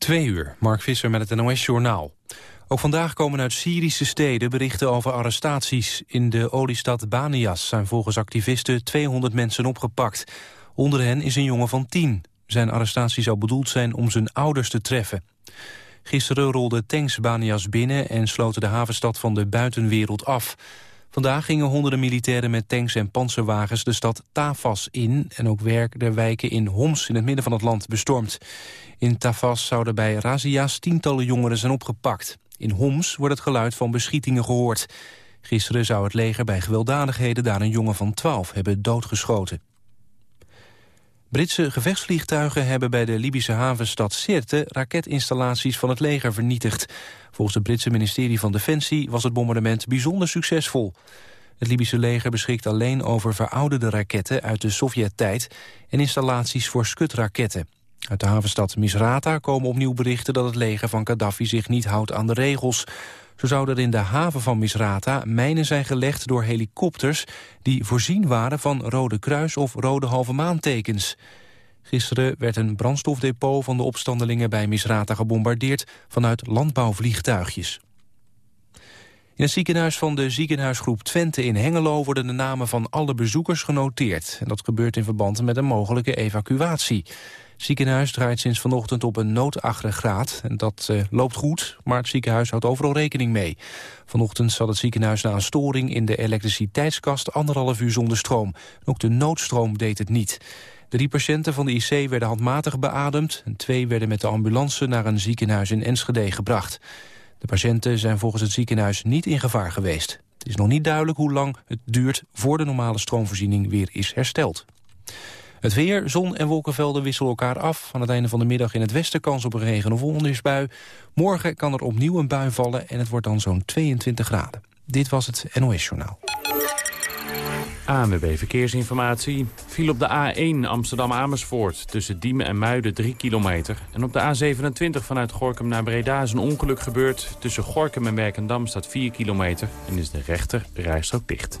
Twee uur, Mark Visser met het NOS-journaal. Ook vandaag komen uit Syrische steden berichten over arrestaties. In de oliestad Banias zijn volgens activisten 200 mensen opgepakt. Onder hen is een jongen van 10. Zijn arrestatie zou bedoeld zijn om zijn ouders te treffen. Gisteren rolden tanks Banias binnen en sloten de havenstad van de buitenwereld af. Vandaag gingen honderden militairen met tanks en panzerwagens de stad Tafas in... en ook werden wijken in Homs in het midden van het land bestormd. In Tafas zouden bij razzia's tientallen jongeren zijn opgepakt. In Homs wordt het geluid van beschietingen gehoord. Gisteren zou het leger bij gewelddadigheden daar een jongen van 12 hebben doodgeschoten. Britse gevechtsvliegtuigen hebben bij de Libische havenstad Sirte raketinstallaties van het leger vernietigd. Volgens het Britse ministerie van Defensie was het bombardement bijzonder succesvol. Het Libische leger beschikt alleen over verouderde raketten uit de Sovjet-tijd en installaties voor skutraketten. Uit de havenstad Misrata komen opnieuw berichten dat het leger van Gaddafi zich niet houdt aan de regels. Zo zouden er in de haven van Misrata mijnen zijn gelegd door helikopters... die voorzien waren van Rode Kruis of Rode Halve Maantekens. Gisteren werd een brandstofdepot van de opstandelingen bij Misrata gebombardeerd... vanuit landbouwvliegtuigjes. In het ziekenhuis van de ziekenhuisgroep Twente in Hengelo... worden de namen van alle bezoekers genoteerd. En dat gebeurt in verband met een mogelijke evacuatie. Ziekenhuis draait sinds vanochtend op een noodaggregaat. En dat uh, loopt goed, maar het ziekenhuis houdt overal rekening mee. Vanochtend zat het ziekenhuis na een storing in de elektriciteitskast... anderhalf uur zonder stroom. ook de noodstroom deed het niet. Drie patiënten van de IC werden handmatig beademd... en twee werden met de ambulance naar een ziekenhuis in Enschede gebracht. De patiënten zijn volgens het ziekenhuis niet in gevaar geweest. Het is nog niet duidelijk hoe lang het duurt... voor de normale stroomvoorziening weer is hersteld. Het weer, zon en wolkenvelden wisselen elkaar af. Aan het einde van de middag in het westen kans op regen- of onweersbui. Morgen kan er opnieuw een bui vallen en het wordt dan zo'n 22 graden. Dit was het NOS Journaal. ANWB Verkeersinformatie viel op de A1 Amsterdam-Amersfoort... tussen Diemen en Muiden 3 kilometer. En op de A27 vanuit Gorkum naar Breda is een ongeluk gebeurd. Tussen Gorkum en Werkendam staat 4 kilometer... en is de rechter rijstrook dicht.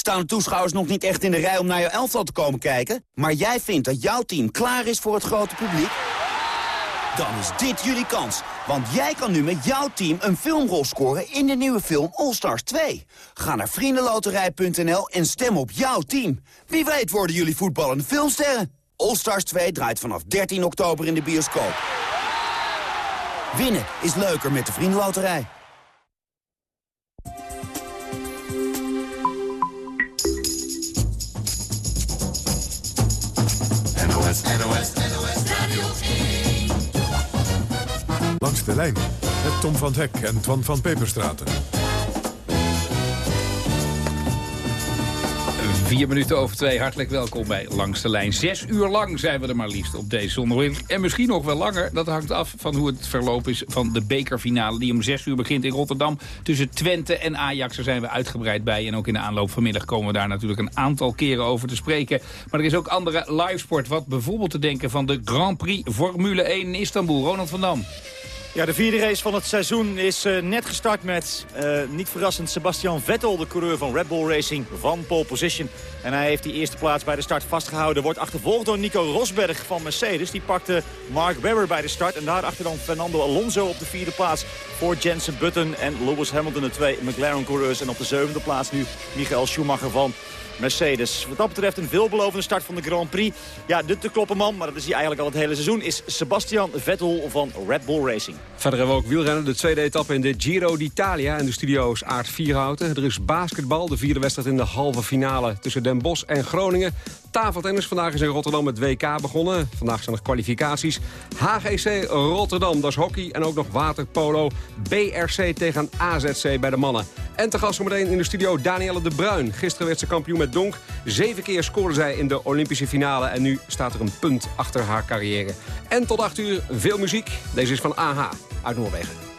Staan de toeschouwers nog niet echt in de rij om naar jouw elftal te komen kijken? Maar jij vindt dat jouw team klaar is voor het grote publiek? Dan is dit jullie kans. Want jij kan nu met jouw team een filmrol scoren in de nieuwe film All Stars 2. Ga naar vriendenloterij.nl en stem op jouw team. Wie weet worden jullie voetballende filmsterren. All Stars 2 draait vanaf 13 oktober in de bioscoop. Winnen is leuker met de Vriendenloterij. Langs de lijn met Tom van Hek en Twan van Peperstraten. Vier minuten over twee, hartelijk welkom bij Langs de Lijn. Zes uur lang zijn we er maar liefst op deze zondag. En misschien nog wel langer, dat hangt af van hoe het verloop is van de bekerfinale... die om zes uur begint in Rotterdam. Tussen Twente en Ajax, daar zijn we uitgebreid bij. En ook in de aanloop vanmiddag komen we daar natuurlijk een aantal keren over te spreken. Maar er is ook andere livesport, wat bijvoorbeeld te denken van de Grand Prix Formule 1 in Istanbul. Ronald van Dam. Ja, de vierde race van het seizoen is uh, net gestart met, uh, niet verrassend, Sebastian Vettel, de coureur van Red Bull Racing, van pole position. En hij heeft die eerste plaats bij de start vastgehouden. Wordt achtervolgd door Nico Rosberg van Mercedes. Die pakte Mark Webber bij de start. En daarachter dan Fernando Alonso op de vierde plaats voor Jensen Button en Lewis Hamilton, de twee McLaren-coureurs. En op de zevende plaats nu Michael Schumacher van Mercedes. Wat dat betreft een veelbelovende start van de Grand Prix. Ja, de te kloppen man, maar dat is hij eigenlijk al het hele seizoen... is Sebastian Vettel van Red Bull Racing. Verder hebben we ook wielrennen, de tweede etappe in de Giro d'Italia. En de studio's Aard Vierhouten. Er is basketbal, de vierde wedstrijd in de halve finale tussen Den Bosch en Groningen. Tafeltennis, vandaag is in Rotterdam het WK begonnen. Vandaag zijn er kwalificaties. HGC Rotterdam, dat is hockey en ook nog waterpolo. BRC tegen AZC bij de mannen. En te gast zometeen in de studio Danielle de Bruin. Gisteren werd ze kampioen met Donk. Zeven keer scoorde zij in de Olympische finale. En nu staat er een punt achter haar carrière. En tot acht uur veel muziek. Deze is van AH uit Noorwegen.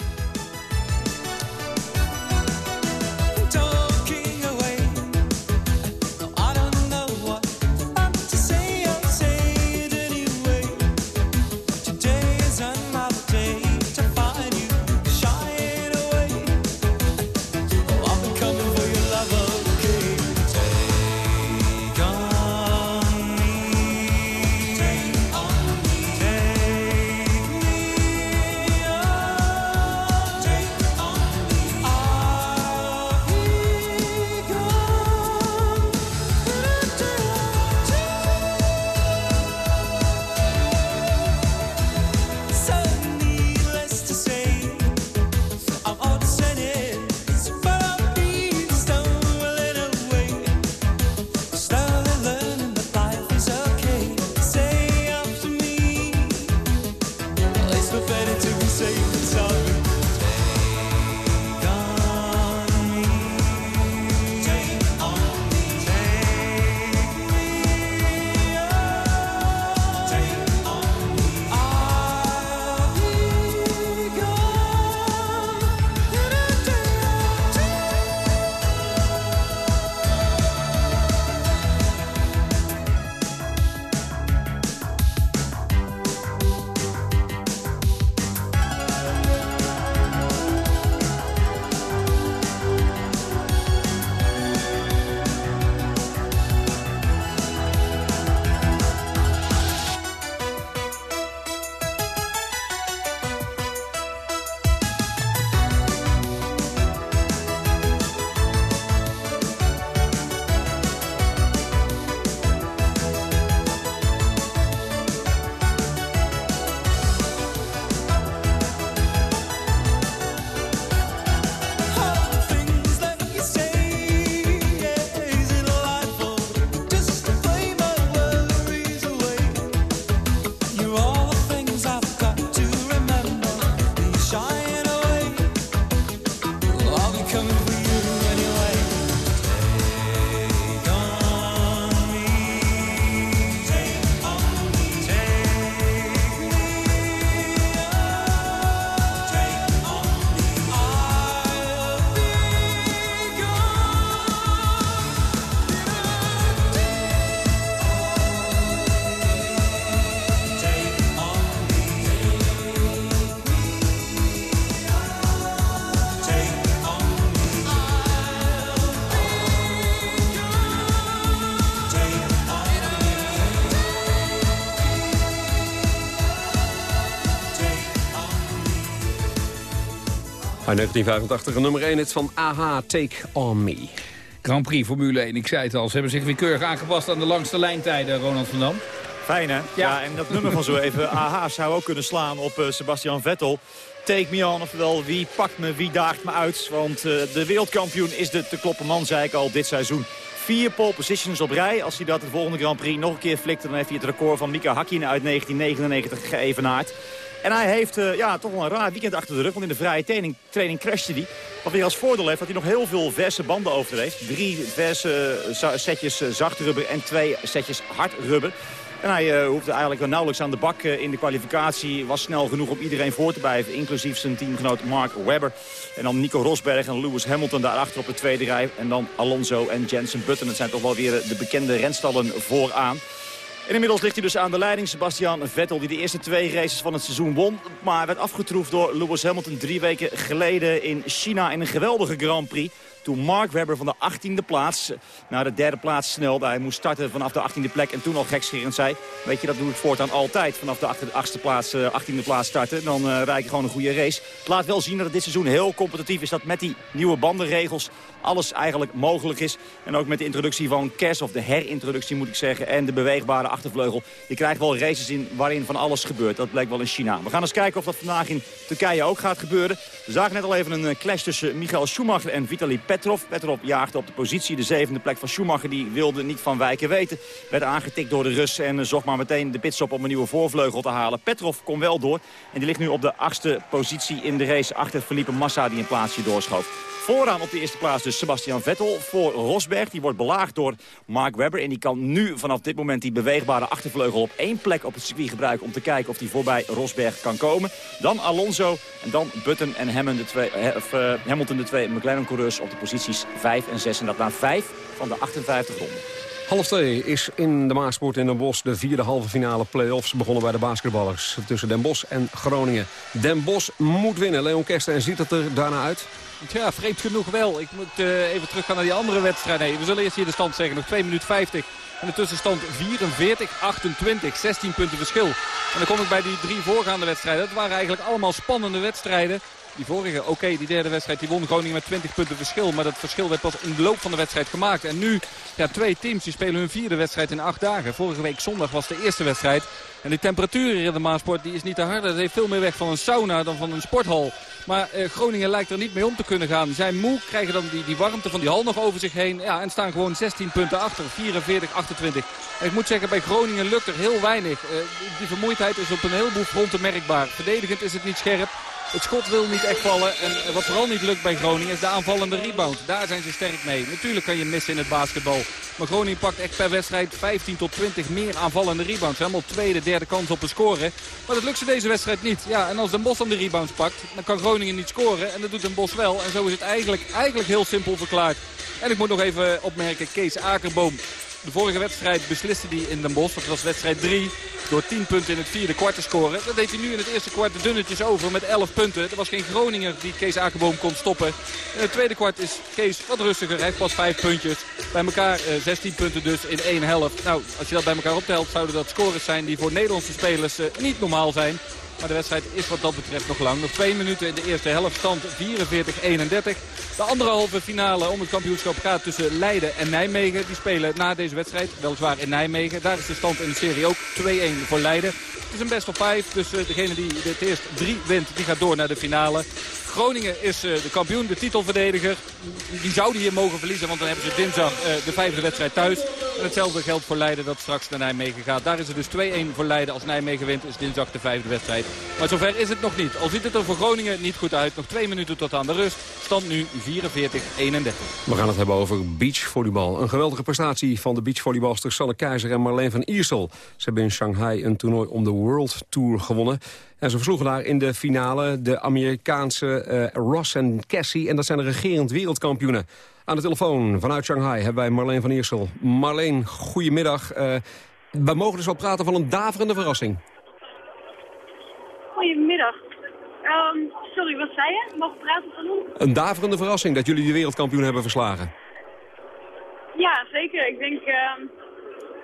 Uit 1985 nummer 1 het van AHA Take On Me. Grand Prix Formule 1, ik zei het al. Ze hebben zich weer keurig aangepast aan de langste lijntijden, Ronald van Dam. Fijn hè? Ja. en dat nummer van zo even, AHA, zou ook kunnen slaan op uh, Sebastian Vettel. Take me on, oftewel wie pakt me, wie daagt me uit. Want uh, de wereldkampioen is de te kloppen man, zei ik al, dit seizoen. Vier pole positions op rij. Als hij dat de volgende Grand Prix nog een keer flikt... dan heeft hij het record van Mika Hakkinen uit 1999 geëvenaard. En hij heeft uh, ja, toch wel een raar weekend achter de rug. Want in de vrije training, training crashte hij. Wat weer als voordeel heeft dat hij nog heel veel verse banden over heeft. Drie verse uh, setjes uh, zacht rubber en twee setjes hard rubber. En hij hoefde eigenlijk nauwelijks aan de bak in de kwalificatie. Was snel genoeg om iedereen voor te blijven. Inclusief zijn teamgenoot Mark Webber. En dan Nico Rosberg en Lewis Hamilton daarachter op de tweede rij. En dan Alonso en Jensen Button. Het zijn toch wel weer de bekende renstallen vooraan. Inmiddels ligt hij dus aan de leiding. Sebastian Vettel die de eerste twee races van het seizoen won. Maar werd afgetroefd door Lewis Hamilton drie weken geleden in China in een geweldige Grand Prix. Toen Mark Webber van de 18e plaats naar de derde plaats snelde. Hij moest starten vanaf de 18e plek en toen al gekscherend zei... weet je, dat doe ik voortaan altijd. Vanaf de 8e plaats, 18e plaats starten. Dan uh, rijd je gewoon een goede race. Het laat wel zien dat het dit seizoen heel competitief is. Dat met die nieuwe bandenregels alles eigenlijk mogelijk is. En ook met de introductie van KERS, of de herintroductie moet ik zeggen... en de beweegbare achtervleugel. Je krijgt wel races in waarin van alles gebeurt. Dat blijkt wel in China. We gaan eens kijken of dat vandaag in Turkije ook gaat gebeuren. We zagen net al even een eh, clash tussen Michael Schumacher en Vitaly Petrov. Petrov jaagde op de positie. De zevende plek van Schumacher die wilde niet van wijken weten. Werd aangetikt door de Russen en eh, zocht maar meteen de pitstop om een nieuwe voorvleugel te halen. Petrov kon wel door en die ligt nu op de achtste positie in de race achter Felipe Massa die een plaatsje doorschoof. Vooraan op de eerste plaats dus Sebastian Vettel voor Rosberg. Die wordt belaagd door Mark Webber. En die kan nu vanaf dit moment die beweegbare achtervleugel op één plek op het circuit gebruiken... om te kijken of hij voorbij Rosberg kan komen. Dan Alonso en dan Button en Hamilton, de twee, Hamilton, de twee McLaren-coureurs op de posities 5 en 6. En dat na 5 van de 58 ronden. Half twee is in de Maasport in Den Bosch de vierde halve finale play-offs begonnen bij de basketballers tussen Den Bosch en Groningen. Den Bosch moet winnen. Leon Kersten, en ziet het er daarna uit? Ja, vreemd genoeg wel. Ik moet uh, even teruggaan naar die andere wedstrijd. Nee, we zullen eerst hier de stand zeggen. Nog 2 minuten 50. En de tussenstand 44-28. 16 punten verschil. En dan kom ik bij die drie voorgaande wedstrijden. Dat waren eigenlijk allemaal spannende wedstrijden. Die vorige, oké, die derde wedstrijd, die won Groningen met 20 punten verschil. Maar dat verschil werd pas in de loop van de wedstrijd gemaakt. En nu, ja, twee teams die spelen hun vierde wedstrijd in acht dagen. Vorige week zondag was de eerste wedstrijd. En die temperatuur hier in de Maasport die is niet te hard. Het heeft veel meer weg van een sauna dan van een sporthal. Maar eh, Groningen lijkt er niet mee om te kunnen gaan. Zijn moe, krijgen dan die, die warmte van die hal nog over zich heen. Ja, en staan gewoon 16 punten achter. 44, 28. En ik moet zeggen, bij Groningen lukt er heel weinig. Uh, die vermoeidheid is op een heleboel fronten merkbaar. Verdedigend is het niet scherp. Het schot wil niet echt vallen. En wat vooral niet lukt bij Groningen is de aanvallende rebound. Daar zijn ze sterk mee. Natuurlijk kan je missen in het basketbal. Maar Groningen pakt echt per wedstrijd 15 tot 20 meer aanvallende rebounds. Helemaal tweede, derde kans op een scoren. Maar dat lukt ze deze wedstrijd niet. Ja, en als Den Bos dan de rebounds pakt, dan kan Groningen niet scoren. En dat doet Den Bos wel. En zo is het eigenlijk, eigenlijk heel simpel verklaard. En ik moet nog even opmerken, Kees Akerboom de vorige wedstrijd besliste hij in Den Bosch. Dat was wedstrijd 3. Door 10 punten in het vierde kwart te scoren. Dat deed hij nu in het eerste kwart de dunnetjes over met 11 punten. Er was geen Groninger die Kees Akerboom kon stoppen. In het tweede kwart is Kees wat rustiger. Hij heeft pas 5 puntjes. Bij elkaar 16 eh, punten dus in één helft. Nou, als je dat bij elkaar optelt zouden dat scores zijn die voor Nederlandse spelers eh, niet normaal zijn. Maar de wedstrijd is wat dat betreft nog lang. Nog twee minuten in de eerste helft stand 44-31. De andere halve finale om het kampioenschap gaat tussen Leiden en Nijmegen. Die spelen na deze wedstrijd, weliswaar in Nijmegen. Daar is de stand in de serie ook 2-1 voor Leiden. Het is een best of 5, dus eh, degene die het eerst drie wint, die gaat door naar de finale. Groningen is uh, de kampioen, de titelverdediger. Die zouden hier mogen verliezen, want dan hebben ze dinsdag uh, de vijfde wedstrijd thuis. En hetzelfde geldt voor Leiden dat straks naar Nijmegen gaat. Daar is het dus 2-1 voor Leiden. Als Nijmegen wint is dinsdag de vijfde wedstrijd. Maar zover is het nog niet. Al ziet het er voor Groningen niet goed uit. Nog twee minuten tot aan de rust. Stand nu 44-31. We gaan het hebben over beachvolleybal. Een geweldige prestatie van de beachvolleybalsters Sanne Keizer en Marleen van Iersel. Ze hebben in Shanghai een toernooi om de World Tour gewonnen. En ze versloegen daar in de finale de Amerikaanse uh, Ross en Cassie. En dat zijn de regerend wereldkampioenen. Aan de telefoon vanuit Shanghai hebben wij Marleen van Iersel. Marleen, goedemiddag. Uh, we mogen dus wel praten van een daverende verrassing. Goedemiddag. Um, sorry, wat zei je? Mag praten van hoe? Een daverende verrassing dat jullie de wereldkampioen hebben verslagen. Ja, zeker. Ik denk, uh,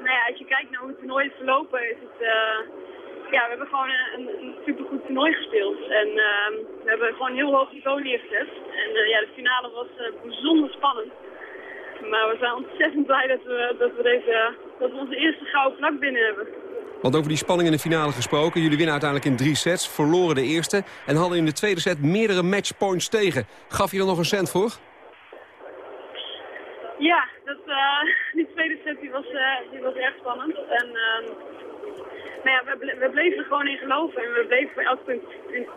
nou ja, als je kijkt naar hoe het toernooi is verlopen, is het... Uh, ja, we hebben gewoon een, een supergoed toernooi gespeeld. En uh, we hebben gewoon heel hoog niveau neergezet. En uh, ja, de finale was uh, bijzonder spannend. Maar we zijn ontzettend blij dat we, dat we, deze, dat we onze eerste gouden plak binnen hebben. Want over die spanning in de finale gesproken. Jullie winnen uiteindelijk in drie sets, verloren de eerste... en hadden in de tweede set meerdere matchpoints tegen. Gaf je er nog een cent voor? Ja, dat, uh, die tweede set die was, die was erg spannend. En ehm, maar ja, we, we, bleven er gewoon in geloven en we bleven voor elk punt,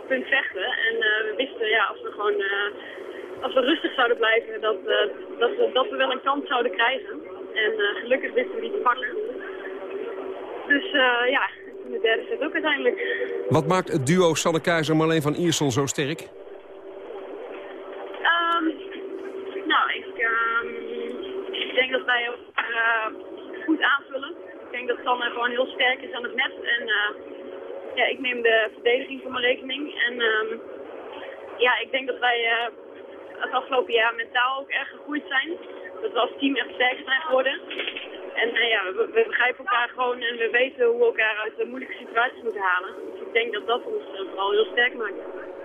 punt vechten. En uh, we wisten, ja, als we gewoon uh, als we rustig zouden blijven, dat, uh, dat, we, dat we wel een kans zouden krijgen. En gelukkig wisten we die te pakken. Dus ja, in de derde set ook uiteindelijk. Wat maakt het duo Sanne Keizer Marleen van Iersel zo sterk? Um, nou, ik, um, ik denk dat wij elkaar goed aanvullen denk dat Sanne gewoon heel sterk is aan het net. En uh, ja, ik neem de verdediging voor mijn rekening. En um, ja, ik denk dat wij uh, het afgelopen jaar mentaal ook erg gegroeid zijn. Dat we als team echt sterker zijn geworden. En uh, ja, we, begrijpen elkaar gewoon en we weten hoe we elkaar uit de moeilijke situaties moeten halen. Dus ik denk dat dat ons vooral heel sterk maakt.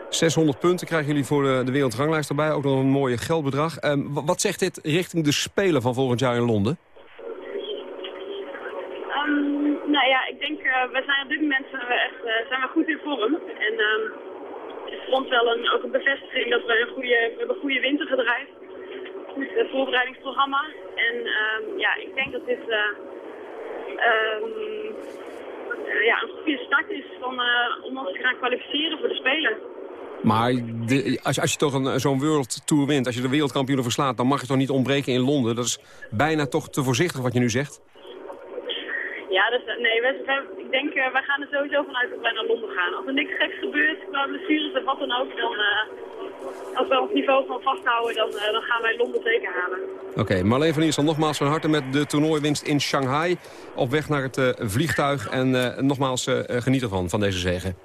600 punten krijgen jullie voor de, wereldranglijst erbij. Ook nog een mooie geldbedrag. Um, wat zegt dit richting de Spelen van volgend jaar in Londen? Um, nou ja, ik denk, uh, we zijn op dit moment zijn we echt uh, zijn we goed in vorm. En um, het is wel een, ook een bevestiging dat we een goede, we hebben een goede winter gedraaid. Goed uh, voorbereidingsprogramma. En um, ja, ik denk dat dit ja, een goede start is van, om ons te gaan kwalificeren voor de Spelen. Maar als, als je toch zo'n World Tour wint, als je de wereldkampioenen verslaat... dan mag je toch niet ontbreken in Londen? Dat is bijna toch te voorzichtig wat je nu zegt. Ja, dus, nee, we, we, ik denk, uh, wij gaan er sowieso vanuit dat wij naar Londen gaan. Als er niks geks gebeurt, qua blessures of wat dan ook, dan... Uh, als we ons niveau van vasthouden, dan, uh, dan gaan wij Londen zeker halen. Oké, okay, Marleen van Iersel, nogmaals van harte met de toernooiwinst in Shanghai. Op weg naar het vliegtuig en nogmaals geniet ervan, van deze zegen.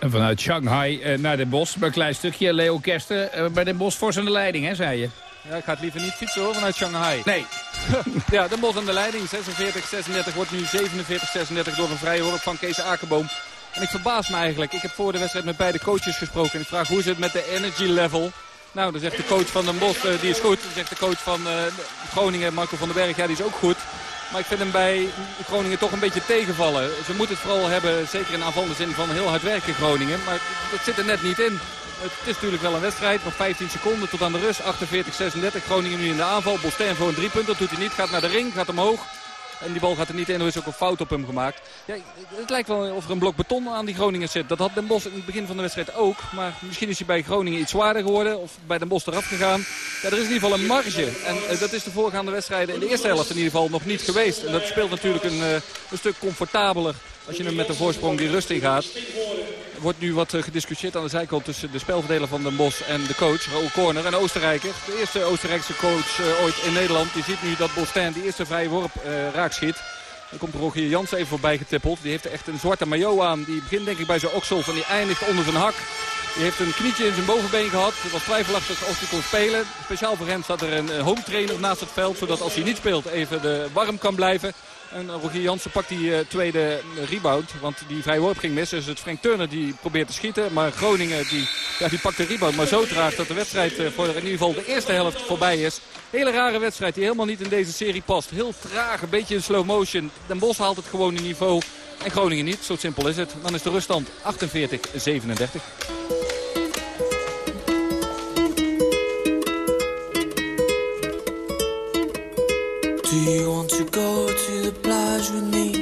En vanuit Shanghai naar Den Bosch. Bij een klein stukje, Leo Kersten. Bij Den Bosch voor zijn de leiding, hè, zei je? Ja, ik ga het liever niet fietsen hoor, vanuit Shanghai. Nee. ja, Den Bosch aan de leiding. 46-36 wordt nu 47-36 door een vrije worp van Kees Akerboom. En ik verbaas me eigenlijk. Ik heb voor de wedstrijd met beide coaches gesproken. En ik vraag hoe is het met de energy level? Nou, dan zegt de coach van Den Bosch, uh, die is goed. Dan zegt de coach van Groningen, Marco van den Berg, ja, die is ook goed. Maar ik vind hem bij Groningen toch een beetje tegenvallen. Ze moeten het vooral hebben, zeker in aanvallende zin, van heel hard werken Groningen. Maar dat zit er net niet in. Het is natuurlijk wel een wedstrijd. Nog 15 seconden tot aan de rust. 48-36. Groningen nu in de aanval. Bostain voor een driepunt. Dat doet hij niet. Gaat naar de ring. Gaat omhoog. En die bal gaat er niet in. Er is ook een fout op hem gemaakt. Ja, het lijkt wel of er een blok beton aan die Groningen zit. Dat had Den Bos in het begin van de wedstrijd ook. Maar misschien is hij bij Groningen iets zwaarder geworden. Of bij Den Bos eraf gegaan. Ja, er is in ieder geval een marge. En uh, dat is de voorgaande wedstrijden in de eerste helft in ieder geval nog niet geweest. En dat speelt natuurlijk een, uh, een stuk comfortabeler als je hem met de voorsprong die rust in gaat. Wordt nu wat uh, gediscussieerd aan de zijkant tussen de spelverdeler van Den Bos en de coach, Raoul Corner. Een Oostenrijker, de eerste Oostenrijkse coach uh, ooit in Nederland. Die ziet nu dat Bostain die eerste vrije worp uh, raak schiet. Dan komt Rogier Jans even voorbij getippeld. Die heeft echt een zwarte maillot aan. Die begint denk ik bij zijn oksel van die eindigt onder zijn hak. Die heeft een knietje in zijn bovenbeen gehad. Het was twijfelachtig of hij kon spelen. Speciaal voor hem staat er een home trainer naast het veld. Zodat als hij niet speelt even de warm kan blijven. En Rogier Jansen pakt die uh, tweede rebound. Want die vrije worp ging mis. Dus het Frank Turner die probeert te schieten. Maar Groningen die, ja, die pakt de rebound. Maar zo traag dat de wedstrijd uh, voor in ieder geval de eerste helft voorbij is. Hele rare wedstrijd die helemaal niet in deze serie past. Heel traag, een beetje in slow motion. Den Bosch haalt het gewoon in niveau. En Groningen niet. Zo simpel is het. Dan is de ruststand 48-37. Do you want to go to jeuner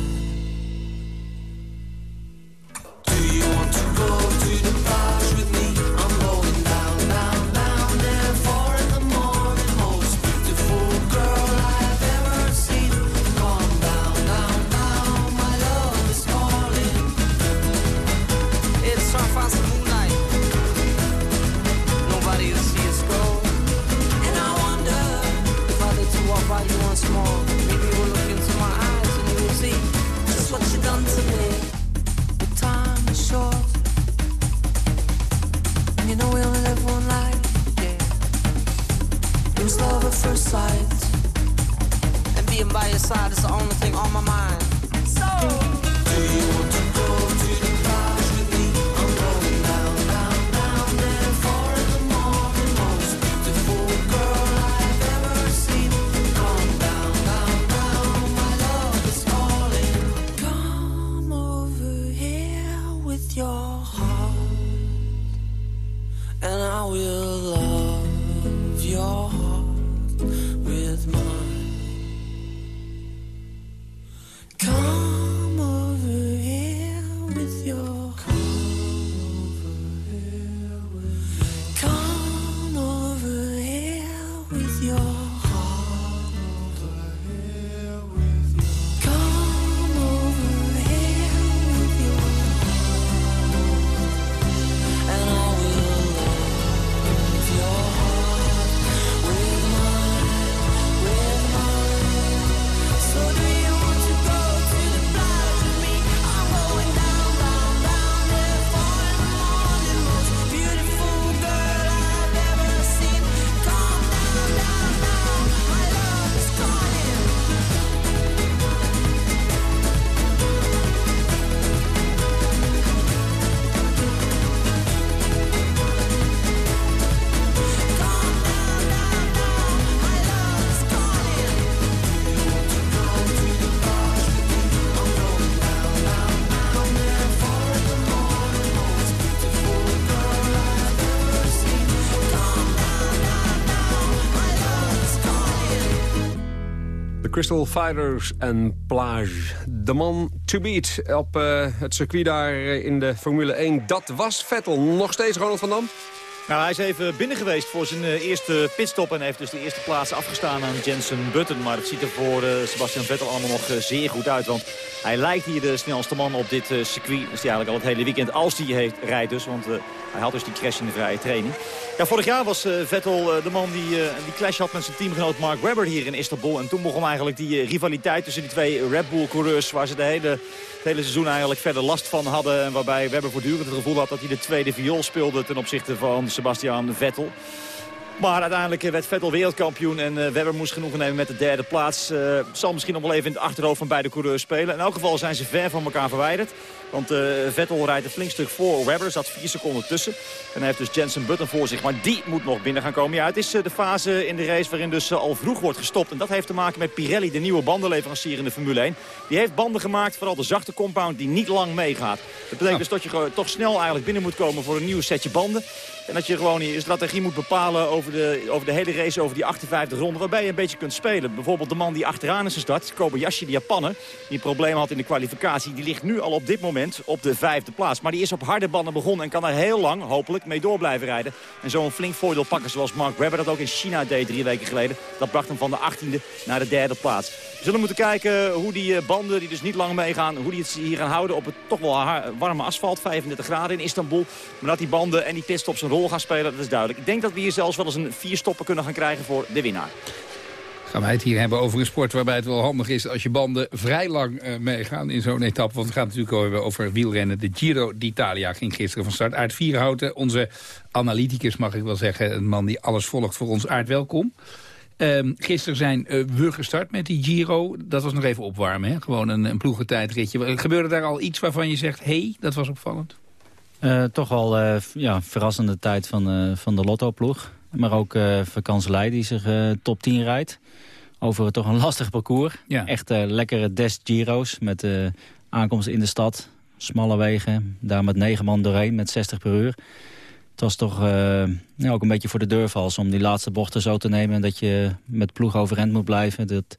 Side is the only thing on my mind. Crystal Fighters en Plage. De man to beat op eh, het circuit daar in de Formule 1. Dat was Vettel. Nog steeds Ronald van Dam. Nou, hij is even binnen geweest voor zijn eh, eerste pitstop... en heeft dus de eerste plaats afgestaan aan Jensen Button. Maar het ziet er voor eh, Sebastian Vettel allemaal nog eh, zeer goed uit. Want hij lijkt hier de snelste man op dit circuit. Dat is hij eigenlijk al het hele weekend als hij heeft, rijdt dus. Want hij had dus die crash in de vrije training. Ja, vorig jaar was Vettel de man die die clash had met zijn teamgenoot Mark Webber hier in Istanbul. En toen begon eigenlijk die rivaliteit tussen die twee Red Bull-coureurs... waar ze de hele, het hele seizoen eigenlijk verder last van hadden. En waarbij Webber voortdurend het gevoel had dat hij de tweede viool speelde... ten opzichte van Sebastian Vettel. Maar uiteindelijk werd Vettel wereldkampioen en eh, Webber moest genoegen nemen met de derde plaats. Eh, zal misschien nog wel even in het achterhoofd van beide coureurs spelen. In elk geval zijn ze ver van elkaar verwijderd. Want eh, Vettel rijdt een flink stuk voor Webber. Er zat vier seconden tussen. En hij heeft dus Jensen Button voor zich. Maar die moet nog binnen gaan komen. Ja, het is eh, de fase in de race waarin dus eh, al vroeg wordt gestopt. En dat heeft te maken met Pirelli, de nieuwe bandenleverancier in de Formule 1. Die heeft banden gemaakt, vooral de zachte compound, die niet lang meegaat. Dat betekent dus dat je toch snel eigenlijk binnen moet komen voor een nieuw setje banden. En dat je gewoon je strategie moet bepalen over de, over de hele race, over die 58 ronden. Waarbij je een beetje kunt spelen. Bijvoorbeeld de man die achteraan is gestart, Kobayashi, de Japaner. Die problemen had in de kwalificatie. Die ligt nu al op dit moment op de vijfde plaats. Maar die is op harde banden begonnen en kan er heel lang, hopelijk, mee door blijven rijden. En zo een flink voordeel pakken zoals Mark Webber dat ook in China deed drie weken geleden. Dat bracht hem van de 18e naar de derde plaats. We zullen moeten kijken hoe die eh, banden, die dus niet lang meegaan, hoe die het hier gaan houden op het toch wel warme asfalt. 35 graden in Istanbul. Maar dat die banden en die pitstops een rol gaan spelen, dat is duidelijk. Ik denk dat we hier zelfs wel eens een vier stoppen kunnen gaan krijgen voor de winnaar. Gaan wij het hier hebben over een sport waarbij het wel handig is... als je banden vrij lang eh, meegaan in zo'n etappe. Want we gaan natuurlijk hebben over wielrennen. De Giro d'Italia ging gisteren van start. Aard Vierhouten, onze analyticus mag ik wel zeggen. Een man die alles volgt voor ons. Aard, welkom. Ehm, gisteren zijn eh, we gestart met die Giro. Dat was nog even opwarmen, hè? Gewoon een, een ploegentijdritje. Gebeurde daar al iets waarvan je zegt... hé, hey, dat was opvallend? Eh, toch wel v- ja, verrassende tijd van, eh, van de Lotto-ploeg. Maar ook uh, Vakanselij die zich top 10 rijdt. Over toch een lastig parcours. Ja. Echt lekkere des Giro's met aankomst in de stad. Smalle wegen, daar met negen man doorheen met 60 per uur. Het was toch ja, ook een beetje voor de deurvals om die laatste bochten zo te nemen... en dat je met ploeg overeind moet blijven. Dat,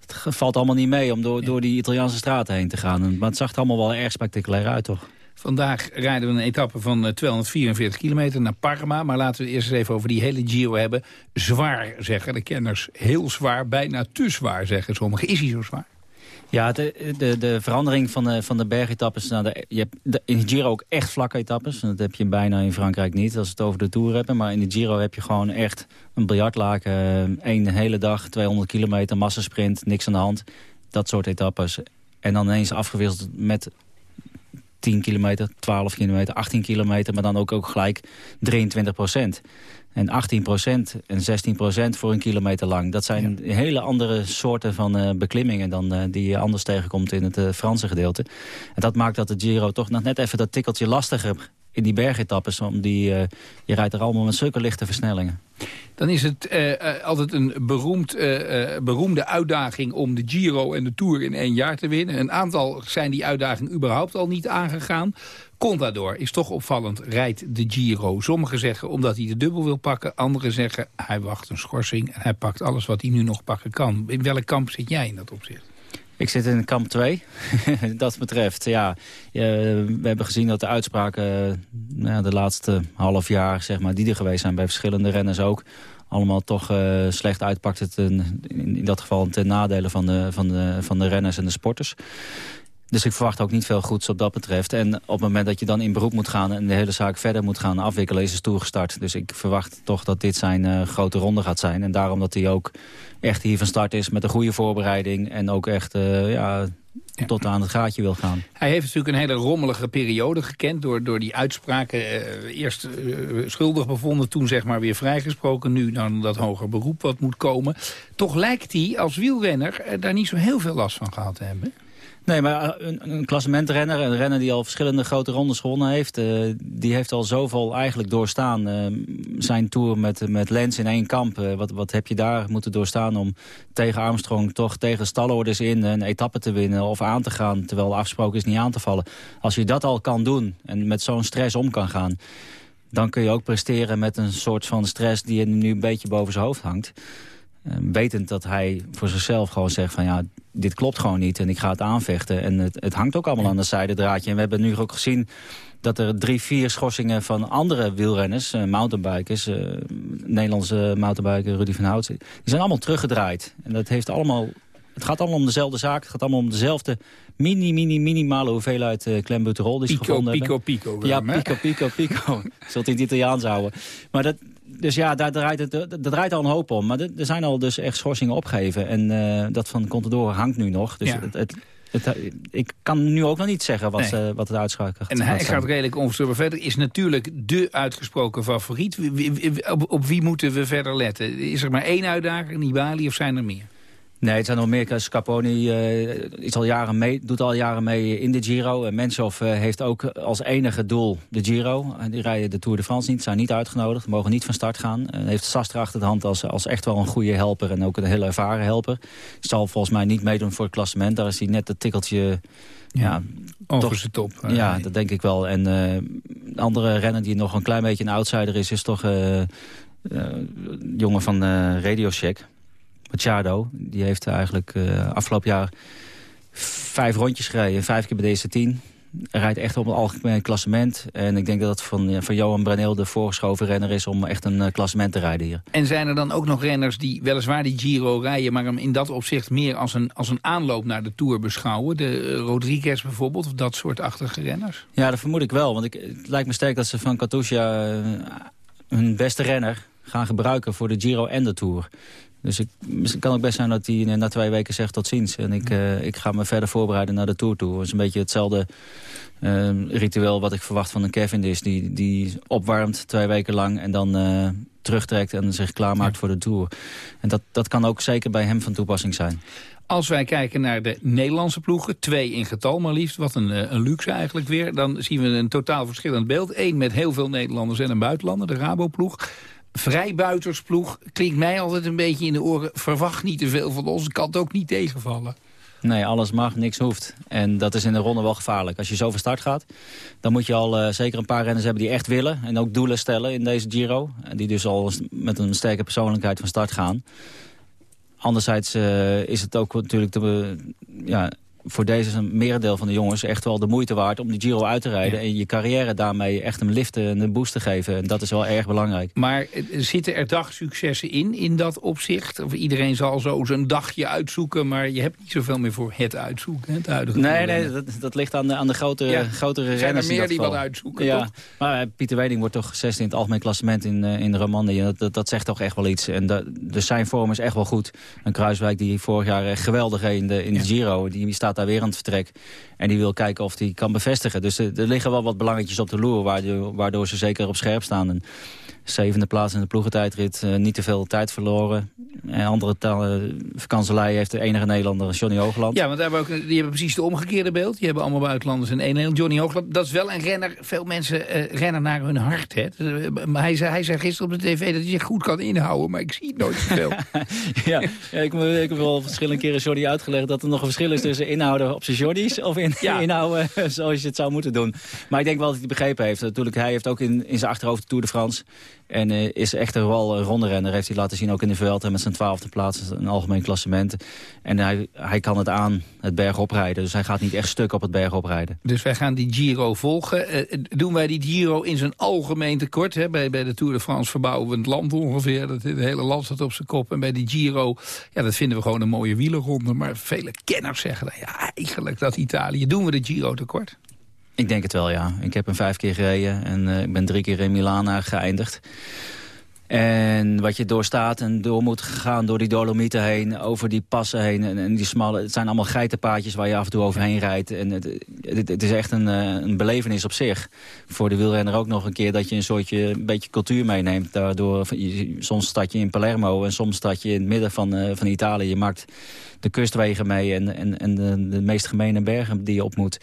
het valt allemaal niet mee om door, door die Italiaanse straten heen te gaan. Maar het zag er allemaal wel erg spectaculair uit, toch? Vandaag rijden we een etappe van eh, 244 kilometer naar Parma. Maar laten we het eerst eens even over die hele Giro hebben. Zwaar, zeggen de kenners. Heel zwaar, bijna te zwaar, zeggen sommigen. Is hij zo zwaar? Ja, de, de, de verandering van de, van de bergetappes. Nou, de, je hebt in de Giro ook echt vlakke etappes. Dat heb je bijna in Frankrijk niet, als we het over de Tour hebben. Maar in de Giro heb je gewoon echt een biljartlaken. eh, één hele dag, 200 kilometer, massasprint, niks aan de hand. Dat soort etappes. En dan ineens afgewisseld met 10 kilometer, 12 kilometer, 18 kilometer. Maar dan ook, ook gelijk 23 procent. En 18% en 16% voor een kilometer lang. Dat zijn hele andere soorten van eh, beklimmingen... dan eh, die je anders tegenkomt in het eh, Franse gedeelte. En dat maakt dat de Giro toch nog net even dat tikkeltje lastiger... in die bergetappes, om die, eh, je rijdt er allemaal met zulke lichte versnellingen. Dan is het eh, eh, altijd een beroemd, beroemde uitdaging om de Giro en de Tour in één jaar te winnen. Een aantal zijn die uitdaging überhaupt al niet aangegaan. Contador is toch opvallend, rijdt de Giro. Sommigen zeggen omdat hij de dubbel wil pakken. Anderen zeggen hij wacht een schorsing en hij pakt alles wat hij nu nog pakken kan. In welk kamp zit jij in dat opzicht? Ik zit in kamp 2. dat betreft, ja. eh, we hebben gezien dat de uitspraken eh, nou, de laatste half jaar, zeg maar, die er geweest zijn bij verschillende renners ook, allemaal toch eh, slecht uitpakten ten, in, in dat geval ten nadele van de, van, de, van de renners en de sporters. Dus ik verwacht ook niet veel goeds op dat betreft. En op het moment dat je dan in beroep moet gaan en de hele zaak verder moet gaan afwikkelen, is het toegestart. Dus ik verwacht toch dat dit zijn eh, grote ronde gaat zijn. En daarom dat hij ook echt hier van start is met een goede voorbereiding. En ook echt eh, ja, tot aan het gaatje wil gaan. Hij heeft natuurlijk een hele rommelige periode gekend... door, door die uitspraken. eh, eerst eh, schuldig bevonden, toen zeg maar weer vrijgesproken. Nu dan dat hoger beroep wat moet komen. Toch lijkt hij als wielrenner eh, daar niet zo heel veel last van gehad te hebben. Nee, maar eh, een, een klassementrenner, een renner die al verschillende grote rondes gewonnen heeft... eh, die heeft al zoveel eigenlijk doorstaan. eh, zijn tour met, met Lens in één kamp. wat, wat heb je daar moeten doorstaan om tegen Armstrong... toch tegen stalorders in een etappe te winnen of aan te gaan... terwijl afgesproken is niet aan te vallen. Als je dat al kan doen en met zo'n stress om kan gaan... dan kun je ook presteren met een soort van stress... die je nu een beetje boven zijn hoofd hangt. Eh, wetend dat hij voor zichzelf gewoon zegt van ja, dit klopt gewoon niet en ik ga het aanvechten. En het, het hangt ook allemaal aan de zijdendraadje. En we hebben nu ook gezien dat er drie, vier schorsingen van andere wielrenners, eh, mountainbikers, eh, Nederlandse mountainbiker Rudy van Hout, die zijn allemaal teruggedraaid. En dat heeft allemaal, het gaat allemaal om dezelfde zaak, het gaat allemaal om dezelfde mini, mini, minimale hoeveelheid uh, klembuterol die ze Pico, gevonden pico, hebben. pico, Ja, Willem, hè? pico, pico, pico. Zult in het Italiaans houden. Maar dat, dus ja, daar draait, het, daar draait al een hoop om. Maar er zijn al dus echt schorsingen opgegeven. En eh, dat van Contador hangt nu nog. Dus Ja. het, het, het- ik kan nu ook nog niet zeggen wat, Nee. eh, wat het uitspraak gaat En hij gaat redelijk onverstoorbaar verder. Is natuurlijk de uitgesproken favoriet. Wie- wie- wie- Op, op wie moeten we verder letten? Is er maar één uitdager, Nibali, of zijn er meer? Nee, het zijn nog meer. Scarponi eh, is al jaren mee, doet al jaren mee in de Giro. En Menshoff eh, heeft ook als enige doel de Giro. En die rijden de Tour de France niet, zijn niet uitgenodigd. Mogen niet van start gaan. En heeft Sastra achter de hand als, als echt wel een goede helper. En ook een hele ervaren helper. Zal volgens mij niet meedoen voor het klassement. Daar is hij net het tikkeltje... Ja, Over toch- zijn top. eh, Ja, dat denk ik wel. En een andere renner die nog een klein beetje een outsider is... is toch eh, jongen van eh Radio Shack. Machado. Die heeft eigenlijk eh, afgelopen jaar vijf rondjes gereden. Vijf keer bij deze tien. Hij rijdt echt op een algemeen klassement. En ik denk dat het van, van Johan Brunel de voorgeschoven renner is... om echt een eh, klassement te rijden hier. En zijn er dan ook nog renners die weliswaar die Giro rijden... maar hem in dat opzicht meer als een, als een aanloop naar de Tour beschouwen? De eh, Rodriguez bijvoorbeeld, of dat soort achtige renners? Ja, dat vermoed ik wel. Want ik, het lijkt me sterk dat ze van Katusha hun beste renner gaan gebruiken voor de Giro en de Tour. Dus ik, het kan ook best zijn dat hij na twee weken zegt tot ziens. En ik, eh, ik ga me verder voorbereiden naar de Tour toe. Het is een beetje hetzelfde eh, ritueel wat ik verwacht van een Cavendish. Die, die opwarmt twee weken lang en dan eh, terugtrekt en zich klaarmaakt voor de Tour. En dat, dat kan ook zeker bij hem van toepassing zijn. Als wij kijken naar de Nederlandse ploegen, twee in getal maar liefst, wat een, een luxe eigenlijk weer... dan zien we een totaal verschillend beeld. Eén met heel veel Nederlanders en een buitenlander, de Rabo-ploeg. Vrijbuitersploeg klinkt mij altijd een beetje in de oren... verwacht niet te veel van ons, kan het ook niet tegenvallen. Nee, alles mag, niks hoeft. En dat is in de ronde wel gevaarlijk. Als je zo van start gaat, dan moet je al eh, zeker een paar renners hebben die echt willen. En ook doelen stellen in deze Giro. En die dus al met een sterke persoonlijkheid van start gaan. Anderzijds eh, is het ook natuurlijk de, ja, voor deze merendeel van de jongens echt wel de moeite waard om die Giro uit te rijden. En je carrière daarmee echt een lift en een boost te geven. En dat is wel erg belangrijk. Maar eh, zitten er dagsuccessen in, in dat opzicht? Of iedereen zal zo zijn dagje uitzoeken... maar je hebt niet zoveel meer voor het uitzoeken, het huidige Nee, nee dat, dat ligt aan de, aan de grotere, Ja. grotere Zijn er meer die wat uitzoeken, ja. toch? Maar eh, Pieter Weding wordt toch zesde in het algemeen klassement in, eh, in de Romandie. Dat, dat, dat zegt toch echt wel iets. En dat, dus zijn vorm is echt wel goed. En Kruiswijk die vorig jaar geweldig reed in de, in de Giro. Die staat daar weer aan het vertrek. En die wil kijken of hij kan bevestigen. Dus er, er liggen wel wat belangetjes op de loer... Waardoor, waardoor ze zeker op scherp staan. En zevende plaats in de ploegentijdrit, uh, niet te veel tijd verloren. En andere vakantselij heeft de enige Nederlander, Johnny Hoogland. Ja, want daar hebben ook, die hebben precies het omgekeerde beeld. Die hebben allemaal buitenlanders en één Nederland. Johnny Hoogland, dat is wel een renner. Veel mensen uh, rennen naar hun hart. Hè. Dus, uh, maar hij zei, hij zei gisteren op de tv dat hij zich goed kan inhouden. Maar ik zie het nooit zoveel. ja, ja ik, ik, heb wel verschillende keren Johnny uitgelegd... dat er nog een verschil is tussen inhouden op zijn Johnny's... of in, ja. inhouden zoals je het zou moeten doen. Maar ik denk wel dat hij het begrepen heeft. Natuurlijk, hij heeft ook in, in zijn achterhoofd de Tour de France... En uh, is echt een wel een ronde Heeft hij laten zien ook in de Vuelta met zijn twaalfde plaats. Een algemeen klassement. En hij, hij kan het aan, het berg oprijden. Dus hij gaat niet echt stuk op het berg oprijden. Dus wij gaan die Giro volgen. Uh, doen wij die Giro in zijn algemeen tekort? Hè? Bij, bij de Tour de France verbouwen we het land ongeveer. Dat, het hele land staat op zijn kop. En bij die Giro, ja, dat vinden we gewoon een mooie wielerronde. Maar vele kenners zeggen, dan, ja, eigenlijk dat Italië. Doen we de Giro tekort? Ik denk het wel, ja. Ik heb hem vijf keer gereden en uh, ik ben drie keer in Milaan geëindigd. En wat je doorstaat en door moet gaan door die dolomieten heen, over die passen heen. En, en die smalle, het zijn allemaal geitenpaadjes waar je af en toe overheen rijdt. En het, het, is echt een, een belevenis op zich. Voor de wielrenner ook nog een keer dat je een soortje, een beetje cultuur meeneemt. Daardoor, soms stad je in Palermo en soms stad je in het midden van, uh, van Italië. Je maakt de kustwegen mee en, en, en de, de meest gemene bergen die je op moet.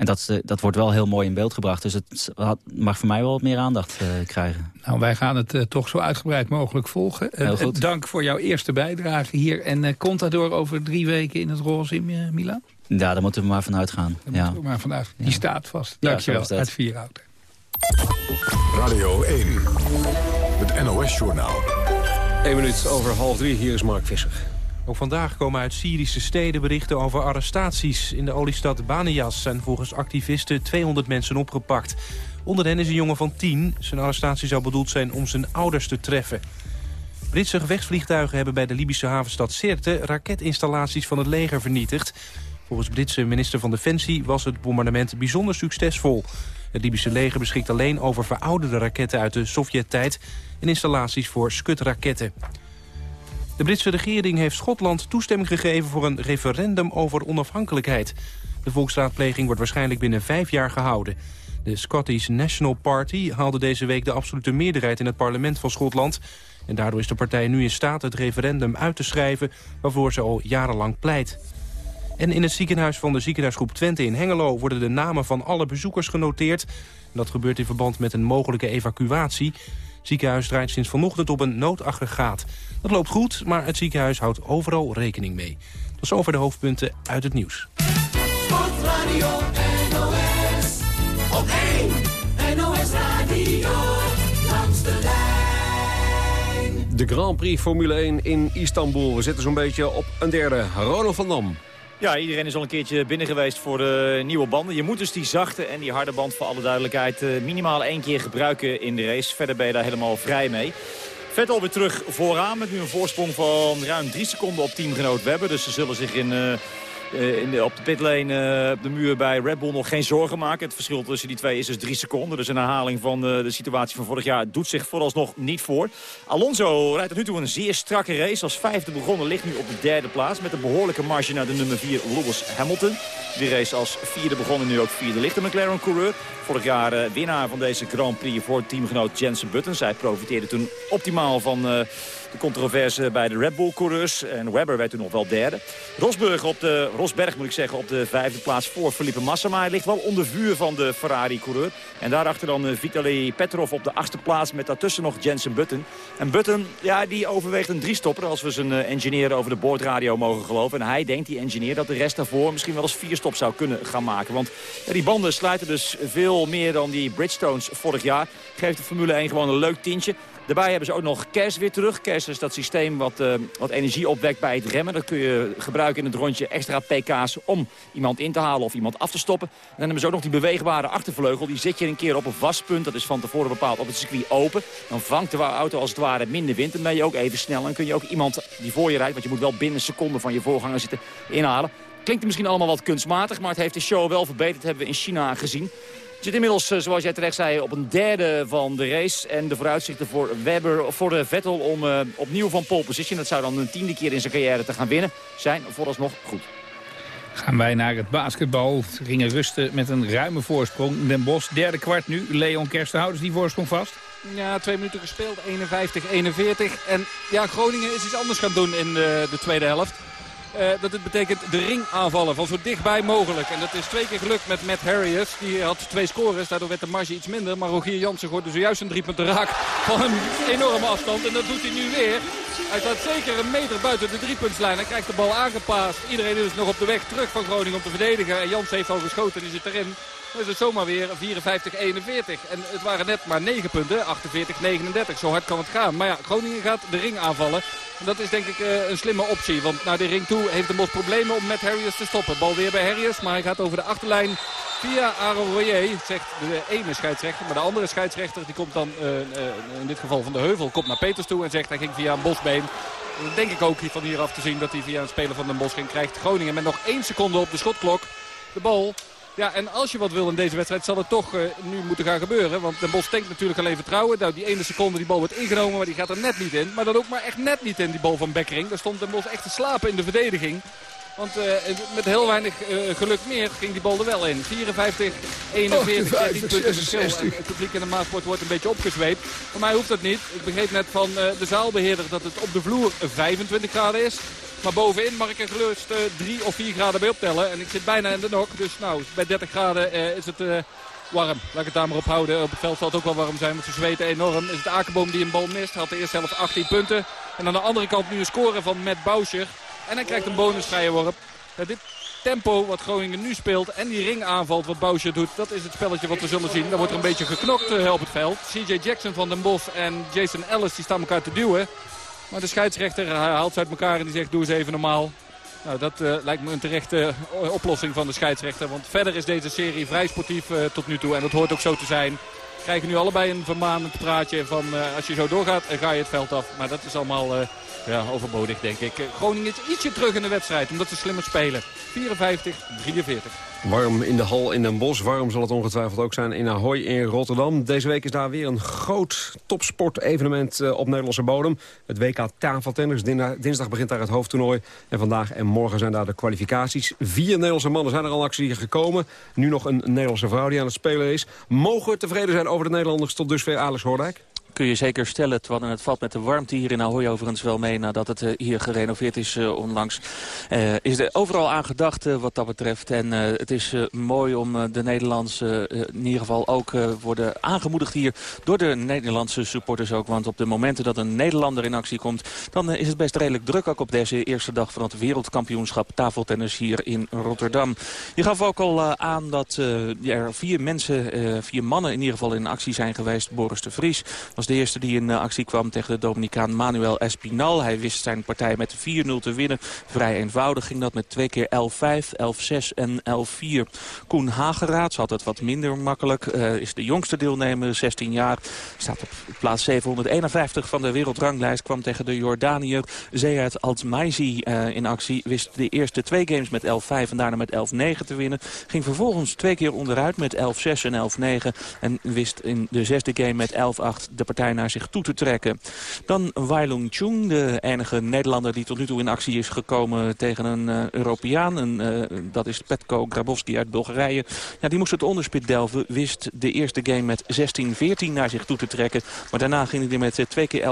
En dat, dat wordt wel heel mooi in beeld gebracht. Dus het mag voor mij wel wat meer aandacht uh, krijgen. Nou, wij gaan het uh, toch zo uitgebreid mogelijk volgen. Heel goed. Uh, dank voor jouw eerste bijdrage hier. En Contador over drie weken in het roze in Milaan? Ja, daar moeten we maar vanuit gaan. Daar ja. moeten we maar vanuit. Die ja. staat vast. Dankjewel. Ja, uit Vierhouten. Radio 1. Het NOS-journaal. 1 minuut over half drie. Hier is Mark Visser. Ook vandaag komen uit Syrische steden berichten over arrestaties. In de oliestad Banias zijn volgens activisten 200 mensen opgepakt. Onder hen is een jongen van 10. Zijn arrestatie zou bedoeld zijn om zijn ouders te treffen. Britse gevechtsvliegtuigen hebben bij de Libische havenstad Sirte... raketinstallaties van het leger vernietigd. Volgens Britse minister van Defensie was het bombardement bijzonder succesvol. Het Libische leger beschikt alleen over verouderde raketten uit de Sovjet-tijd... en installaties voor skutraketten. De Britse regering heeft Schotland toestemming gegeven voor een referendum over onafhankelijkheid. De volksraadpleging wordt waarschijnlijk binnen vijf jaar gehouden. De Scottish National Party haalde deze week de absolute meerderheid in het parlement van Schotland. En daardoor is de partij nu in staat het referendum uit te schrijven waarvoor ze al jarenlang pleit. En in het ziekenhuis van de ziekenhuisgroep Twente in Hengelo worden de namen van alle bezoekers genoteerd. Dat gebeurt in verband met een mogelijke evacuatie. Het ziekenhuis draait sinds vanochtend op een noodaggregaat. Dat loopt goed, maar het ziekenhuis houdt overal rekening mee. Dat is over de hoofdpunten uit het nieuws. Sportradio NOS, op 1 NOS Radio, langs de lijn. De Grand Prix Formule 1 in Istanbul. We zitten zo'n beetje op een derde. Ronald van Dam. Ja, iedereen is al een keertje binnen geweest voor de nieuwe banden. Je moet dus die zachte en die harde band voor alle duidelijkheid minimaal één keer gebruiken in de race. Verder ben je daar helemaal vrij mee. Vettel weer terug vooraan met nu een voorsprong van ruim drie seconden op teamgenoot Webber. Dus ze zullen zich in... Uh, in de, op de pitlane, uh, op de muur bij Red Bull nog geen zorgen maken. Het verschil tussen die twee is dus drie seconden. Dus een herhaling van uh, de situatie van vorig jaar doet zich vooralsnog niet voor. Alonso rijdt tot nu toe een zeer strakke race. Als vijfde begonnen ligt nu op de derde plaats. Met een behoorlijke marge naar de nummer vier Lewis Hamilton. Die race als vierde begonnen, nu ook vierde ligt de McLaren-coureur. Vorig jaar winnaar van deze Grand Prix voor teamgenoot Jensen Button. Zij profiteerde toen optimaal van de controverse bij de Red Bull-coureurs. En Webber werd toen nog wel derde. Rosberg op de, Rosberg moet ik zeggen op de vijfde plaats voor Felipe Massa. Maar hij ligt wel onder vuur van de Ferrari-coureur. En daarachter dan uh, Vitaly Petrov op de achtste plaats met daartussen nog Jensen Button. En Button, ja, die overweegt een driestopper als we zijn uh, engineer over de boordradio mogen geloven. En hij denkt, die engineer, dat de rest daarvoor misschien wel eens vier stop zou kunnen gaan maken. Want die banden sluiten dus veel meer dan die Bridgestones vorig jaar. Geeft de Formule 1 gewoon een leuk tintje. Daarbij hebben ze ook nog KERS weer terug. KERS is dat systeem wat, uh, wat energie opwekt bij het remmen. Dat kun je gebruiken in het rondje extra pk's om iemand in te halen of iemand af te stoppen. En dan hebben ze ook nog die beweegbare achtervleugel. Die zet je een keer op een vastpunt. Dat is van tevoren bepaald op het circuit open. Dan vangt de auto als het ware minder wind. En ben je ook even snel. En kun je ook iemand die voor je rijdt, want je moet wel binnen een seconde van je voorganger zitten, inhalen. Klinkt misschien allemaal wat kunstmatig, maar het heeft de show wel verbeterd. Dat hebben we in China gezien. Zit inmiddels, zoals jij terecht zei, op een derde van de race. En de vooruitzichten voor Webber, voor de Vettel om uh, opnieuw van pole position... dat zou dan een tiende keer in zijn carrière te gaan winnen, zijn vooralsnog goed. Gaan wij naar het basketbal. Ze gingen rusten met een ruime voorsprong. Den Bos, derde kwart nu. Leon Kerstenhouders die voorsprong vast. Ja, twee minuten gespeeld, 51-41. En ja, Groningen is iets anders gaan doen in de, de tweede helft. Eh, dat het betekent de ring aanvallen van zo dichtbij mogelijk. En dat is twee keer gelukt met Matt Harriers. Die had twee scores, daardoor werd de marge iets minder. Maar Rogier Jansen gooide zojuist een driepunten raak van een enorme afstand. En dat doet hij nu weer. Hij staat zeker een meter buiten de driepuntslijn. Hij krijgt de bal aangepaast. Iedereen is nog op de weg terug van Groningen om te verdedigen. En Jansen heeft al geschoten en die zit erin. Dan is het zomaar weer 54-41. En het waren net maar 9 punten, 48-39. Zo hard kan het gaan. Maar ja, Groningen gaat de ring aanvallen. En dat is denk ik eh, een slimme optie. Want naar de ring toe heeft de Bos problemen om met Harriers te stoppen. Bal weer bij Harriers, maar hij gaat over de achterlijn via Aaron Royer. Zegt de ene scheidsrechter. Maar de andere scheidsrechter, die komt dan eh, eh, in dit geval van de Heuvel, komt naar Peters toe. En zegt hij ging via een bosbeen. Dat denk ik ook van hieraf te zien dat hij via een speler van Den Bos ging. Krijgt Groningen met nog één seconde op de schotklok. De bal ja, en als je wat wil in deze wedstrijd zal het toch uh, nu moeten gaan gebeuren. Want Den Bos denkt natuurlijk alleen vertrouwen. Nou, die ene seconde die bal wordt ingenomen, maar die gaat er net niet in. Maar dan ook maar echt net niet in, die bal van Bekkering. Daar stond Den Bos echt te slapen in de verdediging. Want uh, met heel weinig uh, geluk meer ging die bal er wel in. 54, 41, 13 punten verschil. Het publiek in de Maasport wordt een beetje opgezweept. Voor mij hoeft dat niet. Ik begreep net van de zaalbeheerder dat het op de vloer 25 graden is. Maar bovenin mag ik er gerust uh, 3 of 4 graden bij optellen. En ik zit bijna in de nok. Dus nou, bij 30 graden uh, is het uh, warm. Laat ik het daar maar op houden. Op het veld zal het ook wel warm zijn. Want ze zweten enorm. Is het Akerboom die een bal mist. Had de eerste helft 18 punten. En aan de andere kant nu een score van Matt Bouscher. En hij krijgt een bonusvrije worp. Dit tempo wat Groningen nu speelt en die ring aanvalt wat Bouscher doet. Dat is het spelletje wat we zullen zien. Daar wordt er een beetje geknokt op het veld. CJ Jackson van Den Bosch en Jason Ellis die staan elkaar te duwen. Maar de scheidsrechter haalt ze uit elkaar en die zegt doe eens even normaal. Nou, dat uh, lijkt me een terechte uh, oplossing van de scheidsrechter. Want verder is deze serie vrij sportief uh, tot nu toe. En dat hoort ook zo te zijn. Krijgen nu allebei een vermanend praatje van als je zo doorgaat, ga je het veld af. Maar dat is allemaal ja, overbodig, denk ik. Groningen is ietsje terug in de wedstrijd, omdat ze slimmer spelen. 54, 43. Warm in de hal in Den Bosch. Warm zal het ongetwijfeld ook zijn in Ahoy in Rotterdam. Deze week is daar weer een groot topsportevenement op Nederlandse bodem. Het WK tafeltennis. Dinsdag begint daar het hoofdtoernooi. En vandaag en morgen zijn daar de kwalificaties. Vier Nederlandse mannen zijn er al actie gekomen. Nu nog een Nederlandse vrouw die aan het spelen is. Mogen we tevreden zijn over de Nederlanders tot dusver Alex Hoordijk? Kun je zeker stellen. Terwijl het valt met de warmte hier in Ahoy overigens wel mee... nadat het uh, hier gerenoveerd is uh, onlangs. Uh, is er overal aan gedacht wat dat betreft. En het is mooi om de Nederlandse in ieder geval ook worden aangemoedigd hier... door de Nederlandse supporters ook. Want op de momenten dat een Nederlander in actie komt... dan is het best redelijk druk ook op deze eerste dag... van het wereldkampioenschap tafeltennis hier in Rotterdam. Je gaf ook al aan dat er vier mensen, vier mannen in ieder geval in actie zijn geweest. Boris de Vries was de eerste die in actie kwam tegen de Dominicaan Manuel Espinal. Hij wist zijn partij met 4-0 te winnen. Vrij eenvoudig ging dat met twee keer 11-5, 11-6 en 11-4. Koen Hageraad had het wat minder makkelijk. Uh, is de jongste deelnemer, 16 jaar. Staat op plaats 751 van de wereldranglijst. Kwam tegen de Jordaniër Zeyat Altmaizi uh, in actie. Wist de eerste twee games met 11-5 en daarna met 11-9 te winnen. Ging vervolgens twee keer onderuit met 11-6 en 11-9. En wist in de zesde game met 11-8 de partij naar zich toe te trekken. Dan Wailung Chung, de enige Nederlander die tot nu toe in actie is gekomen tegen een uh, Europeaan. En, uh, dat is Petko Grabowski uit Bulgarije. Ja, die moest het onderspit delven. Wist de eerste game met 16-14 naar zich toe te trekken. Maar daarna ging hij er met twee keer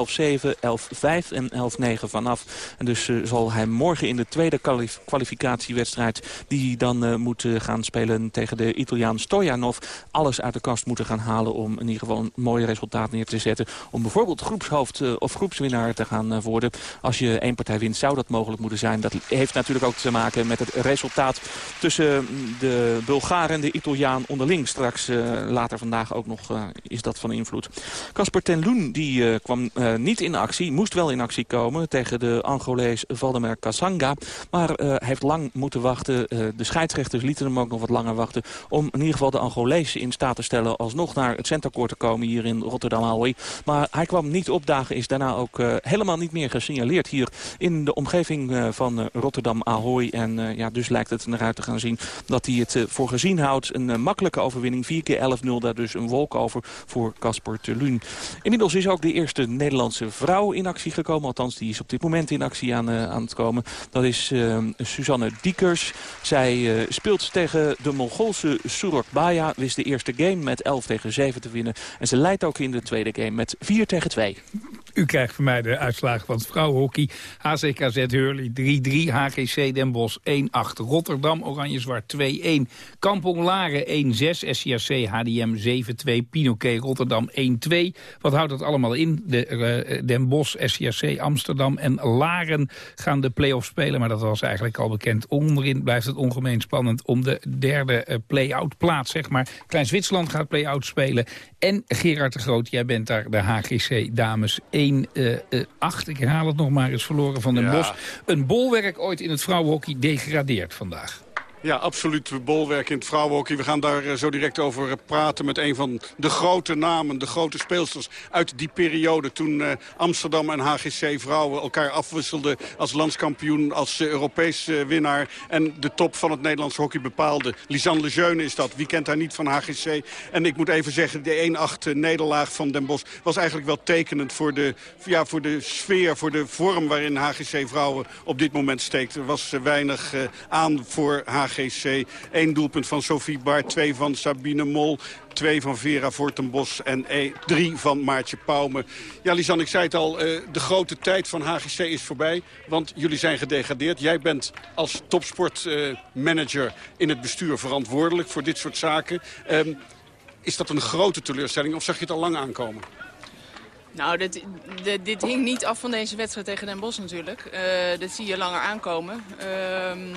11-7, 11-5 en 11-9 vanaf. En dus zal hij morgen in de tweede kwalif kwalificatiewedstrijd... die dan moet gaan spelen tegen de Italiaan Stojanov... alles uit de kast moeten gaan halen om in ieder geval een mooi resultaat neer te zetten om bijvoorbeeld groepshoofd uh, of groepswinnaar te gaan uh, worden. Als je één partij wint zou dat mogelijk moeten zijn. Dat heeft natuurlijk ook te maken met het resultaat tussen de Bulgaren en de Italiaan onderling. Straks uh, later vandaag ook nog is dat van invloed. Casper ten Loen die kwam niet in actie, moest wel in actie komen tegen de Angolees Valdemar Kasanga. Maar heeft lang moeten wachten. de scheidsrechters lieten hem ook nog wat langer wachten om in ieder geval de Angolees in staat te stellen alsnog naar het centercourt te komen hier in Rotterdam Ahoy. Maar hij kwam niet opdagen, is daarna ook eh, helemaal niet meer gesignaleerd hier in de omgeving eh, van eh, Rotterdam Ahoy. En ja, dus lijkt het eruit te gaan zien dat hij het voor gezien houdt. Een makkelijke overwinning, 4 keer 11-0, daar dus een wolk over voor Casper Terluun. Inmiddels is ook de eerste Nederlandse vrouw in actie gekomen. Althans, die is op dit moment in actie aan, aan het komen. Dat is eh, Suzanne Diekers. Zij speelt tegen de Mongoolse Surokbaya. Wist de eerste game met 11 tegen 7 te winnen. En ze leidt ook in de tweede game met 4 tegen 2. U krijgt van mij de uitslagen van het vrouwenhockey. HCKZ Hurley 3-3, HGC Den Bosch 1-8, Rotterdam Oranje-Zwart 2-1, Kampong Laren 1-6, SCRC HDM 7-2, Pinoquet Rotterdam 1-2. Wat houdt dat allemaal in? De, eh, Den Bosch, SCRC Amsterdam en Laren gaan de play-offs spelen. Maar dat was eigenlijk al bekend. Onderin blijft het ongemeen spannend om de derde eh, play-out plaats, zeg maar. Klein Zwitserland gaat play-out spelen. En Gerard de Groot, jij bent daar de HGC dames 1-8. Ik herhaal het nog maar eens verloren van Den Ja. Bosch. Een bolwerk ooit in het vrouwenhockey degradeert vandaag. Ja, absoluut bolwerk in het vrouwenhockey. We gaan daar eh, zo direct over eh, praten met een van de grote namen, de grote speelsters uit die periode toen eh, Amsterdam en HGC vrouwen elkaar afwisselden als landskampioen, als Europees winnaar en de top van het Nederlandse hockey bepaalde. Lisanne Lejeune is dat. Wie kent haar niet van HGC? En ik moet even zeggen, de 1-8 nederlaag van Den Bosch was eigenlijk wel tekenend voor de, ja, voor de sfeer, voor de vorm waarin HGC vrouwen op dit moment steekt. Er was weinig aan voor HGC. Eén doelpunt van Sophie Baar, twee van Sabine Mol... Twee van Vera Voortenbos en e- drie van Maartje Pauwme. Ja, Lisanne, ik zei het al, eh, de grote tijd van HGC is voorbij. Want jullie zijn gedegradeerd. Jij bent als topsportmanager in het bestuur verantwoordelijk voor dit soort zaken. Ehm, is dat een grote teleurstelling of zag je het al lang aankomen? Nou, dit, dit, hing niet af van deze wedstrijd tegen Den Bosch natuurlijk. Eh dat zie je langer aankomen. Ehm,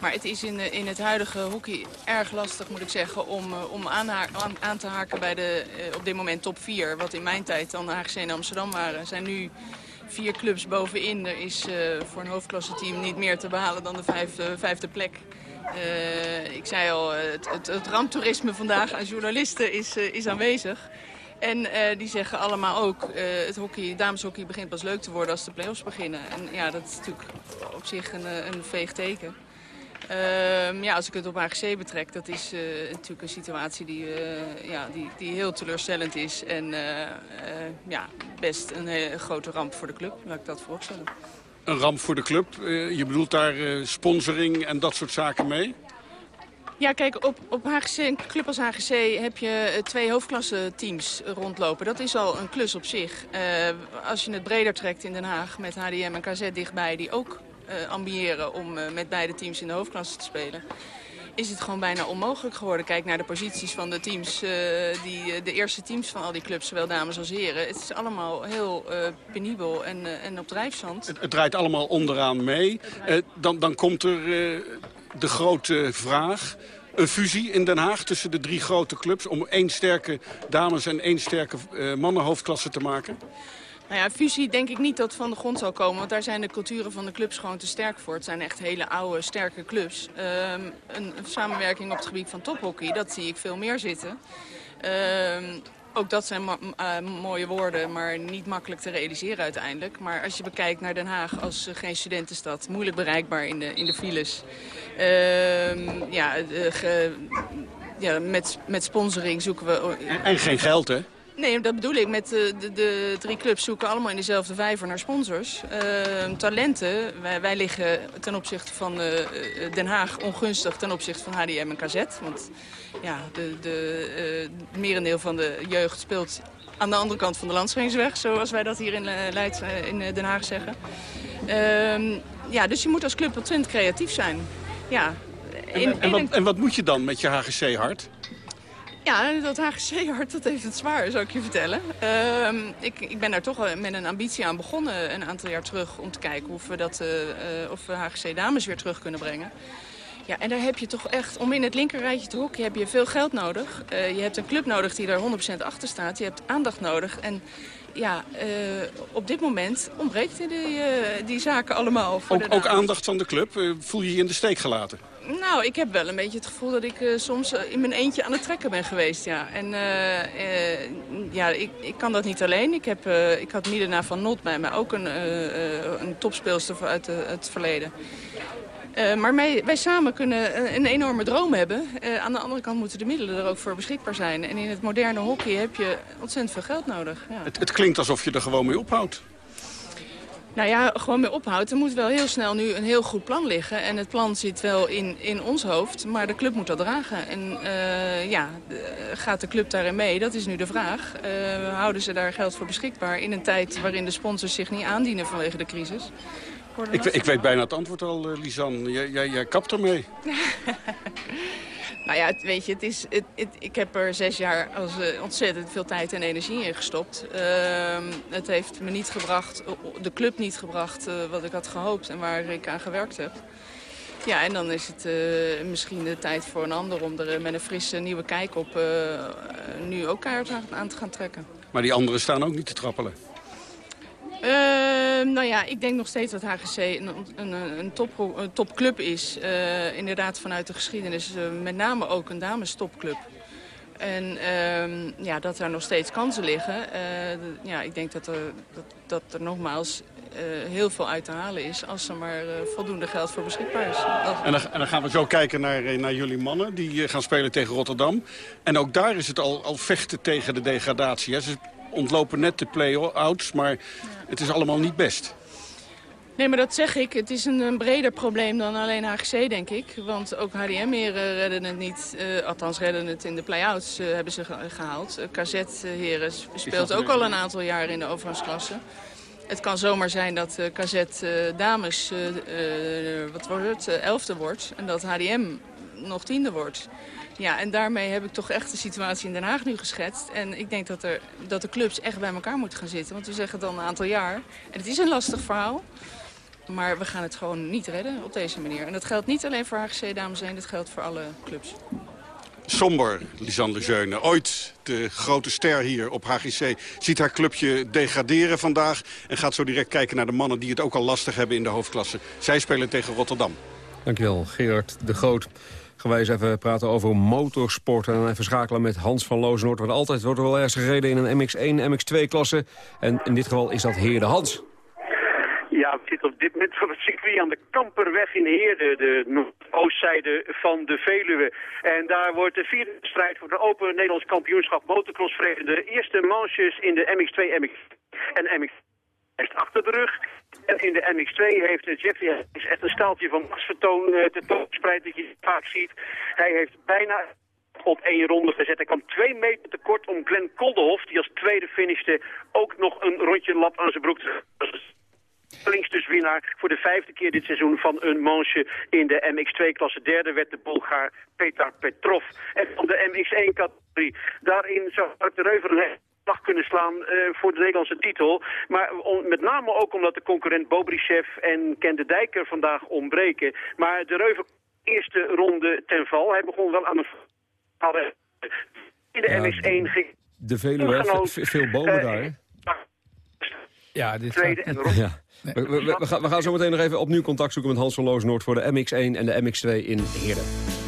maar het is in, de- in het huidige hockey erg lastig, moet ik zeggen, om, eh, om aan, aan, te haken bij de eh, op dit moment top 4. Wat in mijn tijd dan HGC en Amsterdam waren. Er zijn nu vier clubs bovenin. Er is eh, voor een hoofdklasse team niet meer te behalen dan de vijfde, plek. Eh, ik zei al, eh, het, het, ramptoerisme vandaag aan journalisten is, eh, is aanwezig. En eh, die zeggen allemaal ook, eh, het hockey, dameshockey begint pas leuk te worden als de play-offs beginnen. En ja, dat is natuurlijk op zich een, eh, een veeg teken. Ehm, ja, als ik het op HGC betrek, dat is natuurlijk een situatie die, ja, die, die heel teleurstellend is. En ja, best een grote ramp voor de club, laat ik dat vooropstellen. Een ramp voor de club. Je bedoelt daar sponsoring en dat soort zaken mee? Ja, kijk, op, op HGC, een club als HGC heb je eh, twee hoofdklasse teams rondlopen. Dat is al een klus op zich. Eh, als je het breder trekt in Den Haag met HDM en KZ dichtbij... die ook eh, ambiëren om met beide teams in de hoofdklasse te spelen... is het gewoon bijna onmogelijk geworden. Kijk naar de posities van de teams, die, de eerste teams van al die clubs, zowel dames als heren. Het is allemaal heel penibel en, en op drijfzand. Het, het draait allemaal onderaan mee. Dan, dan komt er de grote vraag. Een fusie in Den Haag tussen de drie grote clubs... om één sterke dames- en één sterke eh, mannenhoofdklasse te maken? Nou ja, fusie denk ik niet dat van de grond zal komen. Want daar zijn de culturen van de clubs gewoon te sterk voor. Het zijn echt hele oude, sterke clubs. Ehm, een, een samenwerking op het gebied van tophockey, dat zie ik veel meer zitten. Ehm, ook dat zijn eh, mooie woorden, maar niet makkelijk te realiseren uiteindelijk. Maar als je bekijkt naar Den Haag als eh, geen studentenstad, moeilijk bereikbaar in de, in de files. Ehm, ja, ja met, met sponsoring zoeken we... En geen geld, hè? Nee, dat bedoel ik. Met de, de, de drie clubs zoeken allemaal in dezelfde vijver naar sponsors. Ehm, talenten, wij, wij liggen ten opzichte van eh, eh, Den Haag ongunstig ten opzichte van HDM en KZ. Want ja, de, de, eh, het merendeel van de jeugd speelt aan de andere kant van de landsgrensweg. Zoals wij dat hier in, eh, Leids, eh, in eh, Den Haag zeggen. Ehm, ja, dus je moet als club ontzettend creatief zijn. Ja, En, in- wat, en wat moet je dan met je HGC-hart? Ja, dat HGC-hart, dat heeft het zwaar, zou ik je vertellen. Ehm, ik, ik ben daar toch met een ambitie aan begonnen een aantal jaar terug... om te kijken of we, dat, eh, of we HGC-dames weer terug kunnen brengen. Ja, en daar heb je toch echt, om in het linkerrijtje te hokken, heb je veel geld nodig. Eh, je hebt een club nodig die daar 100% achter staat. Je hebt aandacht nodig. En ja, eh, op dit moment ontbreekt die, eh, die zaken allemaal. Voor de Ook, ook aandacht van de club. Eh, Voel je je in de steek gelaten? Nou, ik heb wel een beetje het gevoel dat ik soms in mijn eentje aan het trekken ben geweest, ja. En ja, ik, ik kan dat niet alleen. Ik, heb, ik had Milena van Not bij mij, ook een, een topspeelster uit het verleden. Eh, maar wij, wij samen kunnen een, een enorme droom hebben. Eh, aan de andere kant moeten de middelen er ook voor beschikbaar zijn. En in het moderne hockey heb je ontzettend veel geld nodig. Ja. Het, het klinkt alsof je er gewoon mee ophoudt. Nou ja, gewoon mee ophoudt. Er moet wel heel snel nu een heel goed plan liggen. En het plan zit wel in, in ons hoofd, maar de club moet dat dragen. En eh, ja, gaat de club daarin mee? Dat is nu de vraag. Eh, houden ze daar geld voor beschikbaar in een tijd waarin de sponsors zich niet aandienen vanwege de crisis? Ik, ik weet bijna het antwoord al, eh, Lisanne. Jij, jij, jij kapt ermee. Nou ja, het, weet je, het is, het, het- ik heb er zes jaar als, eh, ontzettend veel tijd en energie in gestopt. Ehm, het heeft me niet gebracht, de club niet gebracht eh, wat ik had gehoopt en waar ik aan gewerkt heb. Ja, en dan is het eh, misschien de tijd voor een ander om er met een frisse nieuwe kijk op nu ook kaart aan, aan te gaan trekken. Maar die anderen staan ook niet te trappelen. Ehm, nou ja, ik denk nog steeds dat HGC een, een, een, top, topclub is. Eh, inderdaad vanuit de geschiedenis, eh, met name ook een damestopclub. En ehm, ja, dat er nog steeds kansen liggen. Eh, ja, ik denk dat er, dat, dat er nogmaals heel veel uit te halen is... als er maar voldoende geld voor beschikbaar is. En dan, dan gaan we zo kijken naar, naar jullie mannen. Die gaan spelen tegen Rotterdam. En ook daar is het al, al vechten tegen de degradatie. Hè. Ontlopen net de play-outs, maar het is allemaal niet best. Nee, maar dat zeg ik. Het is een, een breder probleem dan alleen HGC, denk ik. Want ook HDM-heren redden het niet. eh, althans, redden het in de play-outs eh, hebben ze ge- gehaald. Uh, KZ-heren speelt ook al een aantal jaren in de overgangsklasse. Het kan zomaar zijn dat eh KZ eh, dames, eh, eh, wat wordt het, eh, elfde wordt. En dat HDM nog tiende wordt. Ja, en daarmee heb ik toch echt de situatie in Den Haag nu geschetst. En ik denk dat, er, dat de clubs echt bij elkaar moeten gaan zitten. Want we zeggen dan een aantal jaar. En het is een lastig verhaal. Maar we gaan het gewoon niet redden op deze manier. En dat geldt niet alleen voor HGC, dames en heren. Dat geldt voor alle clubs. Somber, Lisanne Jeune. Ooit de grote ster hier op HGC ziet haar clubje degraderen vandaag... en gaat zo direct kijken naar de mannen die het ook al lastig hebben in de hoofdklasse. Zij spelen tegen Rotterdam. Dankjewel, Gerard de Groot. Gaan wij even praten over motorsport en dan even schakelen met Hans van Loosnoord. Want altijd wordt er wel ergens gereden in een MX1, MX2-klasse. En in dit geval is dat Heerde Hans. Ja, we zitten op dit moment van het circuit aan de Kamperweg in Heerde, de noordoostzijde van de Veluwe. En daar wordt de vierde strijd voor de Open Nederlands Kampioenschap Motocross. De eerste manches in de MX2 MX en MX achter de rug. En in de MX2 heeft eh, Jeffrey Hayes echt een staaltje van machtsvertoon uh, tentoonspreid dat je vaak ziet. Hij heeft bijna op één ronde gezet. Hij kwam twee meter tekort om Glenn Koldenhoff, die als tweede finishte, ook nog een rondje lap aan zijn broek te Links dus winnaar voor de vijfde keer dit seizoen van een manche in de MX2-klasse. Derde werd de Bulgaar Petar Petrov. En van de MX1-categorie. Daarin zou Mark de Reuver een slag kunnen slaan uh, voor de Nederlandse titel. Maar om, met name ook omdat de concurrent Bobrichev en Ken de Dijker vandaag ontbreken. Maar de Reuver eerste ronde ten val. Hij begon wel aan een... In de Ja, MX1 ging... De Veluwe, veel bomen daar. hè? Ja, dit Tweede en Ja. We, we, we- we gaan, we gaan zo meteen nog even opnieuw contact zoeken met Hans van Loosnoord... voor de MX1 en de MX2 in Heerde.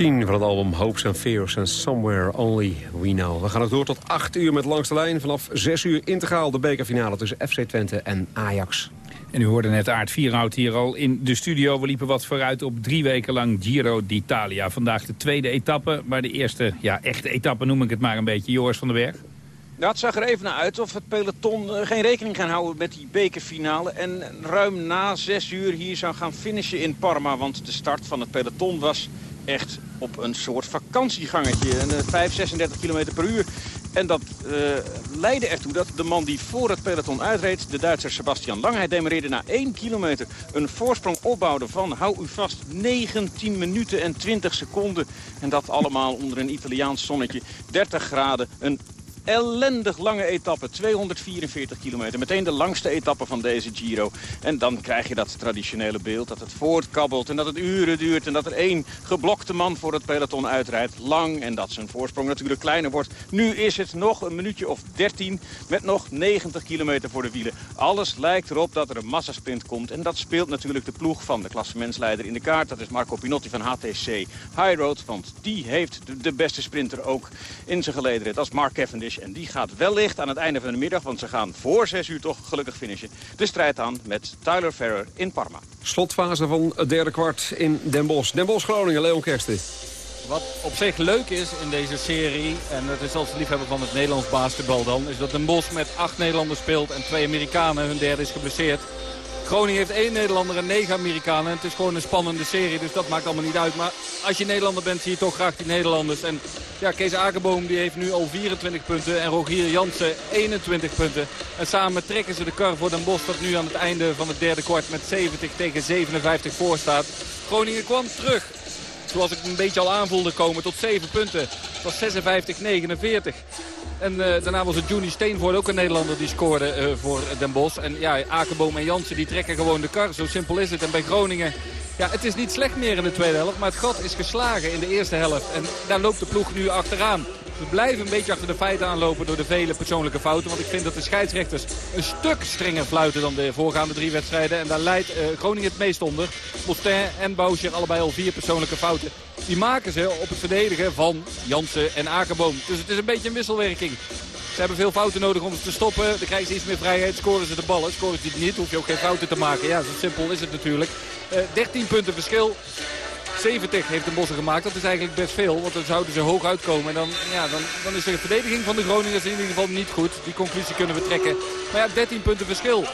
Keen van het album Hopes and Fears and Somewhere Only We Know. We gaan nog door tot 8 uur met Langs de Lijn. Vanaf 6 uur integraal de bekerfinale tussen FC Twente en Ajax. En u hoorde net Aard Vierhout hier al in de studio. We liepen wat vooruit op drie weken lang Giro d'Italia. Vandaag de tweede etappe, maar de eerste ja, echte etappe noem ik het maar een beetje. Joris van den Berg. Ja, het zag er even naar uit of het peloton eh, geen rekening gaan houden met die bekerfinale. En ruim na zes uur hier zou gaan finishen in Parma. Want de start van het peloton was echt op een soort vakantiegangetje. Een, eh, 5, 36 km per uur. En dat eh, leidde ertoe dat de man die voor het peloton uitreed... de Duitser Sebastian Lang, hij demereerde na 1 kilometer... een voorsprong opbouwde van, hou u vast, 19 minuten en 20 seconden. En dat allemaal onder een Italiaans zonnetje. 30 graden, een ellendig lange etappe, 244 kilometer. Meteen de langste etappe van deze Giro. En dan krijg je dat traditionele beeld dat het voortkabbelt en dat het uren duurt... en dat er één geblokte man voor het peloton uitrijdt, lang... en dat zijn voorsprong natuurlijk kleiner wordt. Nu is het nog een minuutje of 13 met nog 90 kilometer voor de wielen. Alles lijkt erop dat er een massasprint komt... en dat speelt natuurlijk de ploeg van de klassementsleider in de kaart. Dat is Marco Pinotti van HTC High Road, want die heeft de beste sprinter ook in zijn gelederen. Dat is Mark Cavendish en die gaat wellicht aan het einde van de middag... want ze gaan voor 6 uur toch gelukkig finishen... de strijd aan met Tyler Ferrer in Parma. Slotfase van het derde kwart in Den Bosch. Den Bosch Groningen, Leon Kersten. Wat op zich leuk is in deze serie, en dat is als liefhebber van het Nederlands basketbal dan... is dat Den Bosch met acht Nederlanders speelt en twee Amerikanen. Hun derde is geblesseerd. Groningen heeft één Nederlander en negen Amerikanen. En het is gewoon een spannende serie, dus dat maakt allemaal niet uit. Maar als je Nederlander bent, zie je toch graag die Nederlanders. En ja, Kees Akerboom die heeft nu al 24 punten en Rogier Jansen 21 punten. En samen trekken ze de kar voor Den Bosch dat nu aan het einde van het derde kwart met 70 tegen 57 voor staat. Groningen kwam terug. Zoals ik een beetje al aanvoelde komen tot 7 punten. Het was 56-49. En uh, daarna was het Juni Steenvoort, ook een Nederlander, die scoorde uh, voor Den Bosch. En ja, Akerboom en Jansen die trekken gewoon de kar. Zo simpel is het. En bij Groningen, ja, het is niet slecht meer in de tweede helft. Maar het gat is geslagen in de eerste helft. En daar loopt de ploeg nu achteraan. We blijven een beetje achter de feiten aanlopen door de vele persoonlijke fouten. Want ik vind dat de scheidsrechters een stuk strenger fluiten dan de voorgaande drie wedstrijden. En daar leidt uh, Groningen het meest onder. Mostin en Bouscher allebei al vier persoonlijke fouten. Die maken ze op het verdedigen van Jansen en Akerboom. Dus het is een beetje een wisselwerking. Ze hebben veel fouten nodig om ze te stoppen. Dan krijgen ze iets meer vrijheid. Scoren ze de ballen. Scoren ze die niet, hoef je ook geen fouten te maken. Ja, zo simpel is het natuurlijk. Uh, 13 punten verschil. 70 heeft de Bossen gemaakt. Dat is eigenlijk best veel, want dan zouden ze hoog uitkomen. En dan, ja, dan, dan is de verdediging van de Groningers in ieder geval niet goed. Die conclusie kunnen we trekken. Maar ja, 13 punten verschil.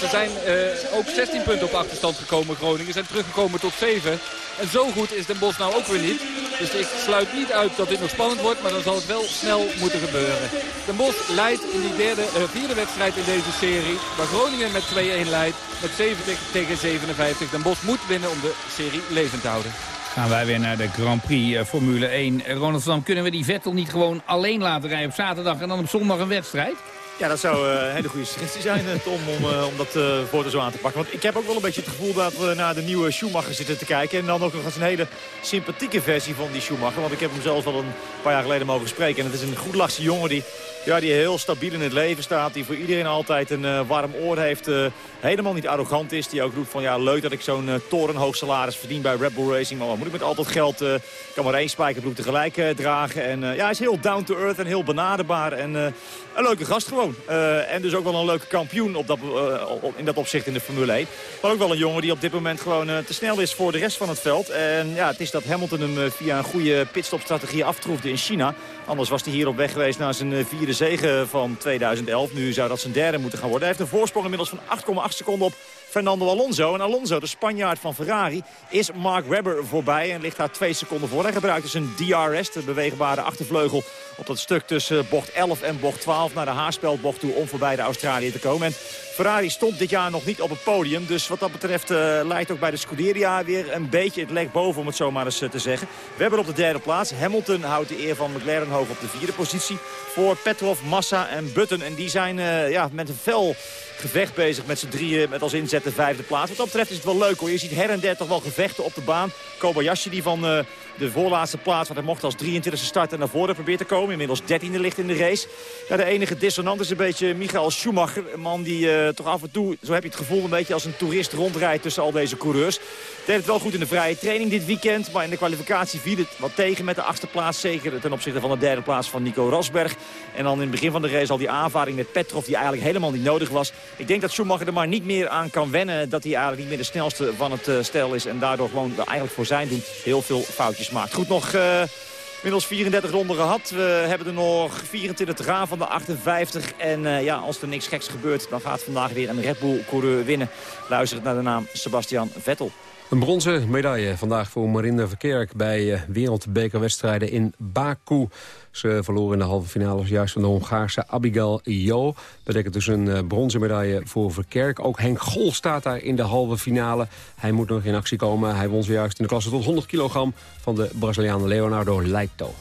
Ze zijn uh, ook 16 punten op achterstand gekomen, Groningen. Zijn teruggekomen tot 7. En zo goed is Den Bosch nou ook weer niet. Dus ik sluit niet uit dat dit nog spannend wordt, maar dan zal het wel snel moeten gebeuren. Den Bosch leidt in die derde, uh, vierde wedstrijd in deze serie. Waar Groningen met 2-1 leidt, met 70 tegen 57. Den Bosch moet winnen om de serie levend te houden. Gaan wij weer naar de Grand Prix uh, Formule 1. Ronald Dam, kunnen we die Vettel niet gewoon alleen laten rijden op zaterdag en dan op zondag een wedstrijd? Ja, dat zou uh, een hele goede suggestie zijn, Tom, om, uh, om dat voor zo aan te pakken. Want ik heb ook wel een beetje het gevoel dat we naar de nieuwe Schumacher zitten te kijken. En dan ook nog eens een hele sympathieke versie van die Schumacher. Want ik heb hem zelf al een paar jaar geleden mogen spreken. En het is een goed lachse jongen die, ja, die heel stabiel in het leven staat. Die voor iedereen altijd een warm oor heeft. helemaal niet arrogant is. Die ook roept van, ja, leuk dat ik zo'n torenhoog salaris verdien bij Red Bull Racing. Maar wat moet ik met al dat geld? Kan maar één spijkerbroek tegelijk dragen. En ja, hij is heel down to earth en heel benaderbaar. En een leuke gast gewoon. Uh, en dus ook wel een leuke kampioen op dat, uh, in dat opzicht in de Formule 1. Maar ook wel een jongen die op dit moment gewoon uh, te snel is voor de rest van het veld. En ja, het is dat Hamilton hem via een goede pitstopstrategie aftroefde in China. Anders was hij hier op weg geweest naar zijn vierde zege van 2011. Nu zou dat zijn derde moeten gaan worden. Hij heeft een voorsprong inmiddels van 8,8 seconden op Fernando Alonso. En Alonso, de Spanjaard van Ferrari, is Mark Webber voorbij en ligt daar twee seconden voor. Hij gebruikt dus een DRS, de beweegbare achtervleugel, op dat stuk tussen bocht 11 en bocht 12 naar de haarspeldbocht toe om voorbij de Australië te komen. En Ferrari stond dit jaar nog niet op het podium. Dus wat dat betreft uh, lijkt ook bij de Scuderia weer een beetje het lek boven, om het zo maar eens uh, te zeggen. Webber op de derde plaats. Hamilton houdt de eer van McLaren hoog op de vierde positie. Voor Petrov, Massa en Button. En die zijn uh, ja, met een fel gevecht bezig met z'n drieën. Met als inzet de vijfde plaats. Wat dat betreft is het wel leuk hoor. Je ziet her en der toch wel gevechten op de baan. Kobayashi die van de voorlaatste plaats, want hij mocht als 23e starter naar voren probeert te komen. Inmiddels 13e ligt in de race. Ja, de enige dissonant is een beetje Michael Schumacher. Een man die uh, toch af en toe, zo heb je het gevoel, een beetje als een toerist rondrijdt tussen al deze coureurs. Deed het wel goed in de vrije training dit weekend. Maar in de kwalificatie viel het wat tegen met de achtste plaats. Zeker ten opzichte van de derde plaats van Nico Rosberg. En dan in het begin van de race al die aanvaring met Petrov die eigenlijk helemaal niet nodig was. Ik denk dat Schumacher er maar niet meer aan kan wennen. Dat hij eigenlijk niet meer de snelste van het uh, stel is. En daardoor gewoon eigenlijk voor zijn doen heel veel foutjes Goed, nog... Uh, Inmiddels 34 ronden gehad. We hebben er nog 24 te van de 58. En uh, ja, als er niks geks gebeurt, dan gaat vandaag weer een Red Bull-coureur winnen. Luister naar de naam Sebastian Vettel. Een bronzen medaille vandaag voor Marinde Verkerk bij uh, wereldbekerwedstrijden in Baku. Ze in de halve finale juist van de Hongaarse Abigail Jo. Betekent dus een uh, bronzen medaille voor Verkerk. Ook Henk Gol staat daar in de halve finale. Hij moet nog in actie komen. Hij won zojuist in de klasse tot 100 kilogram van de Braziliaan Leonardo Leito.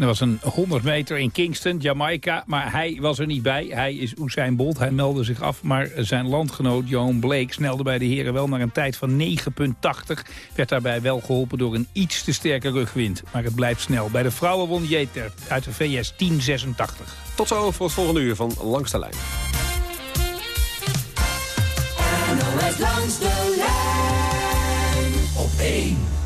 Er was een 100 meter in Kingston, Jamaica, maar hij was er niet bij. Hij is Usain Bolt, hij meldde zich af, maar zijn landgenoot Johan Blake snelde bij de heren wel naar een tijd van 9,80. Werd daarbij wel geholpen door een iets te sterke rugwind, maar het blijft snel. Bij de vrouwen won Jeter de VS 10,86. Tot zo voor het volgende uur van Langs de Lijn. NOS langs de lijn op 1.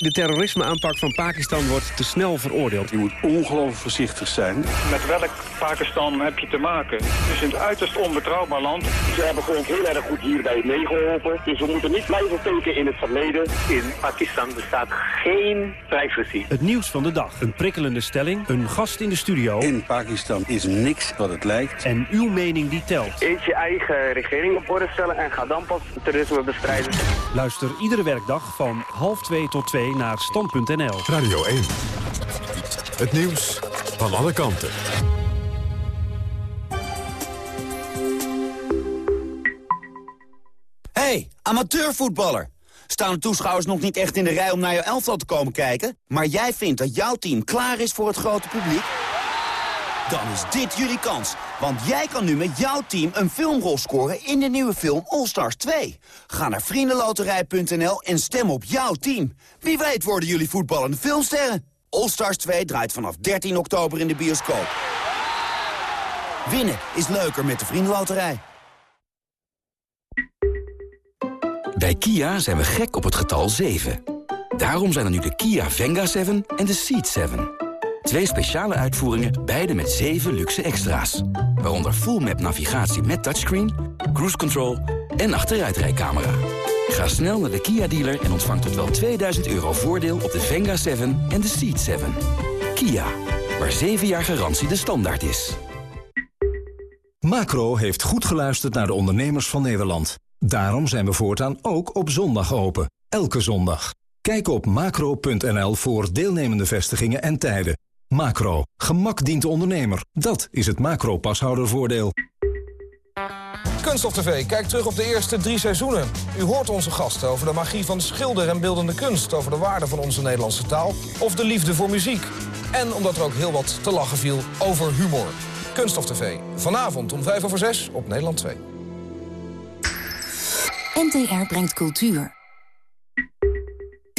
De terrorismeaanpak van Pakistan wordt te snel veroordeeld. Je moet ongelooflijk voorzichtig zijn. Met welk Pakistan heb je te maken? Het is een uiterst onbetrouwbaar land. Ze hebben gewoon heel erg goed hierbij meegeholpen. Dus we moeten niet blijven steken in het verleden. In Pakistan bestaat geen privacy. Het nieuws van de dag. Een prikkelende stelling. Een gast in de studio. In Pakistan is niks wat het lijkt. En uw mening die telt. Eet je eigen regering op orde stellen en ga dan pas terrorisme bestrijden. Luister iedere werkdag van half twee tot twee naar stand.nl. Radio 1. Het nieuws van alle kanten. Hey, amateurvoetballer. Staan de toeschouwers nog niet echt in de rij om naar jouw elftal te komen kijken? Maar jij vindt dat jouw team klaar is voor het grote publiek? Dan is dit jullie kans. Want jij kan nu met jouw team een filmrol scoren in de nieuwe film All Stars 2. Ga naar vriendenloterij.nl en stem op jouw team. Wie weet worden jullie voetballende filmsterren. All Stars 2 draait vanaf 13 oktober in de bioscoop. Winnen is leuker met de Vriendenloterij. Bij Kia zijn we gek op het getal 7. Daarom zijn er nu de Kia Venga 7 en de Ceed 7. Twee speciale uitvoeringen, beide met 7 luxe extra's. Waaronder full map navigatie met touchscreen, cruise control en achteruitrijcamera. Ga snel naar de Kia dealer en ontvang tot wel 2000 euro voordeel op de Venga 7 en de Ceed 7. Kia, waar 7 jaar garantie de standaard is. Macro heeft goed geluisterd naar de ondernemers van Nederland. Daarom zijn we voortaan ook op zondag open. Elke zondag. Kijk op macro.nl voor deelnemende vestigingen en tijden. Macro. Gemak dient de ondernemer. Dat is het macro-pashoudervoordeel. Kunststof TV kijkt terug op de eerste drie seizoenen. U hoort onze gasten over de magie van schilder en beeldende kunst... over de waarde van onze Nederlandse taal of de liefde voor muziek. En omdat er ook heel wat te lachen viel over humor. Kunststof TV. Vanavond om 5 over 6 op Nederland 2. NTR brengt cultuur.